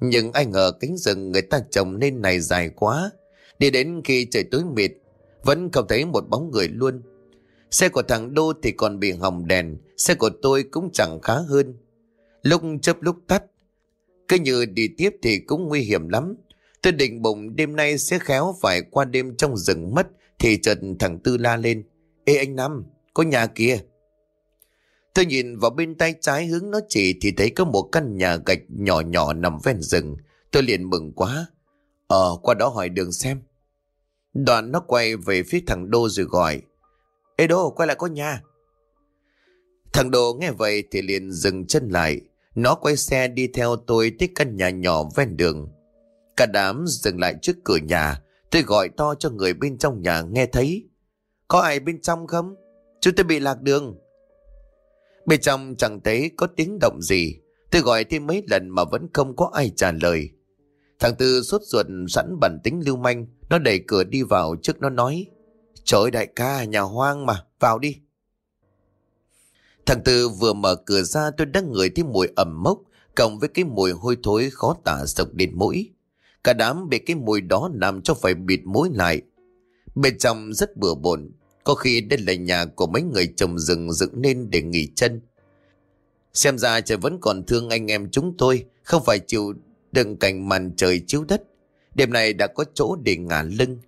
Nhưng ai ngờ cánh rừng người ta trồng nên này dài quá. Đi đến khi trời tối mịt, vẫn không thấy một bóng người luôn. Xe của thằng Đô thì còn bị hỏng đèn, xe của tôi cũng chẳng khá hơn. Lúc chớp lúc tắt, cứ như đi tiếp thì cũng nguy hiểm lắm. Tôi định bụng đêm nay sẽ khéo phải qua đêm trong rừng mất, thì chợt thằng Tư la lên. Ê anh Năm, có nhà kia. Tôi nhìn vào bên tay trái hướng nó chỉ thì thấy có một căn nhà gạch nhỏ nhỏ nằm ven rừng. Tôi liền mừng quá. Ờ, qua đó hỏi đường xem. Đoạn nó quay về phía thằng Đô rồi gọi. Ê Đô, quay lại có nhà. Thằng Đô nghe vậy thì liền dừng chân lại. Nó quay xe đi theo tôi tới căn nhà nhỏ ven đường. Cả đám dừng lại trước cửa nhà. Tôi gọi to cho người bên trong nhà nghe thấy. Có ai bên trong không? Chúng tôi bị lạc đường. Bên trong chẳng thấy có tiếng động gì. Tôi gọi thêm mấy lần mà vẫn không có ai trả lời. Thằng Tư sốt ruột sẵn bản tính lưu manh. Nó đẩy cửa đi vào trước nó nói. Trời đại ca, nhà hoang mà, vào đi. Thằng Tư vừa mở cửa ra tôi đã ngửi thấy mùi ẩm mốc cộng với cái mùi hôi thối khó tả sộc đến mũi. Cả đám bị cái mùi đó làm cho phải bịt mũi lại. Bên trong rất bừa bộn, có khi đây là nhà của mấy người trồng rừng dựng nên để nghỉ chân. Xem ra trời vẫn còn thương anh em chúng tôi, không phải chịu đựng cảnh màn trời chiếu đất. Đêm này đã có chỗ để ngả lưng.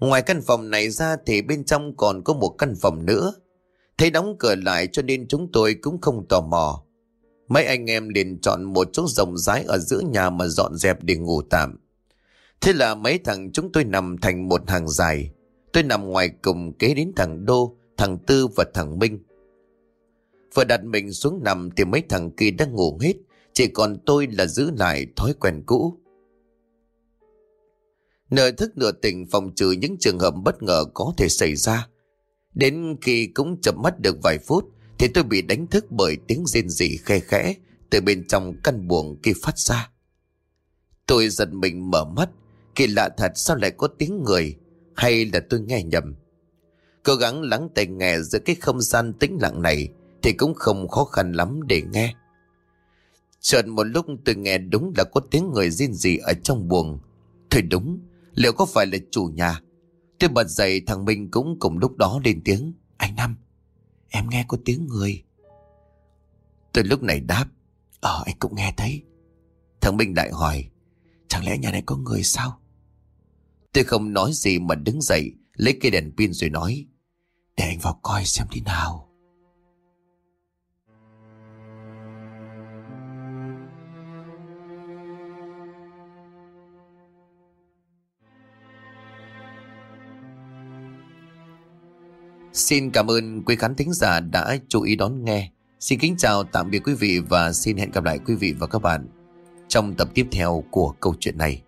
Ngoài căn phòng này ra thì bên trong còn có một căn phòng nữa. Thấy đóng cửa lại cho nên chúng tôi cũng không tò mò. Mấy anh em liền chọn một chỗ rộng rãi ở giữa nhà mà dọn dẹp để ngủ tạm. Thế là mấy thằng chúng tôi nằm thành một hàng dài. Tôi nằm ngoài cùng kế đến thằng Đô, thằng Tư và thằng Minh. Vừa đặt mình xuống nằm thì mấy thằng kia đã ngủ hết, chỉ còn tôi là giữ lại thói quen cũ. Nửa thức nửa tỉnh phòng trừ những trường hợp bất ngờ có thể xảy ra. Đến khi cũng chậm mắt được vài phút thì tôi bị đánh thức bởi tiếng rên rỉ khe khẽ từ bên trong căn buồng kia phát ra. Tôi giật mình mở mắt, kỳ lạ thật sao lại có tiếng người, hay là tôi nghe nhầm. Cố gắng lắng tai nghe giữa cái không gian tĩnh lặng này thì cũng không khó khăn lắm để nghe. Chợt một lúc tôi nghe đúng là có tiếng người rên rỉ ở trong buồng. Thôi đúng, liệu có phải là chủ nhà? Tôi bật dậy thằng Minh cũng cùng lúc đó lên tiếng. Anh Năm, em nghe có tiếng người. Tôi lúc này đáp, ờ anh cũng nghe thấy. Thằng Minh lại hỏi, chẳng lẽ nhà này có người sao? Tôi không nói gì mà đứng dậy, lấy cây đèn pin rồi nói, để anh vào coi xem thế nào. Xin cảm ơn quý khán thính giả đã chú ý đón nghe. Xin kính chào tạm biệt quý vị và xin hẹn gặp lại quý vị và các bạn trong tập tiếp theo của câu chuyện này.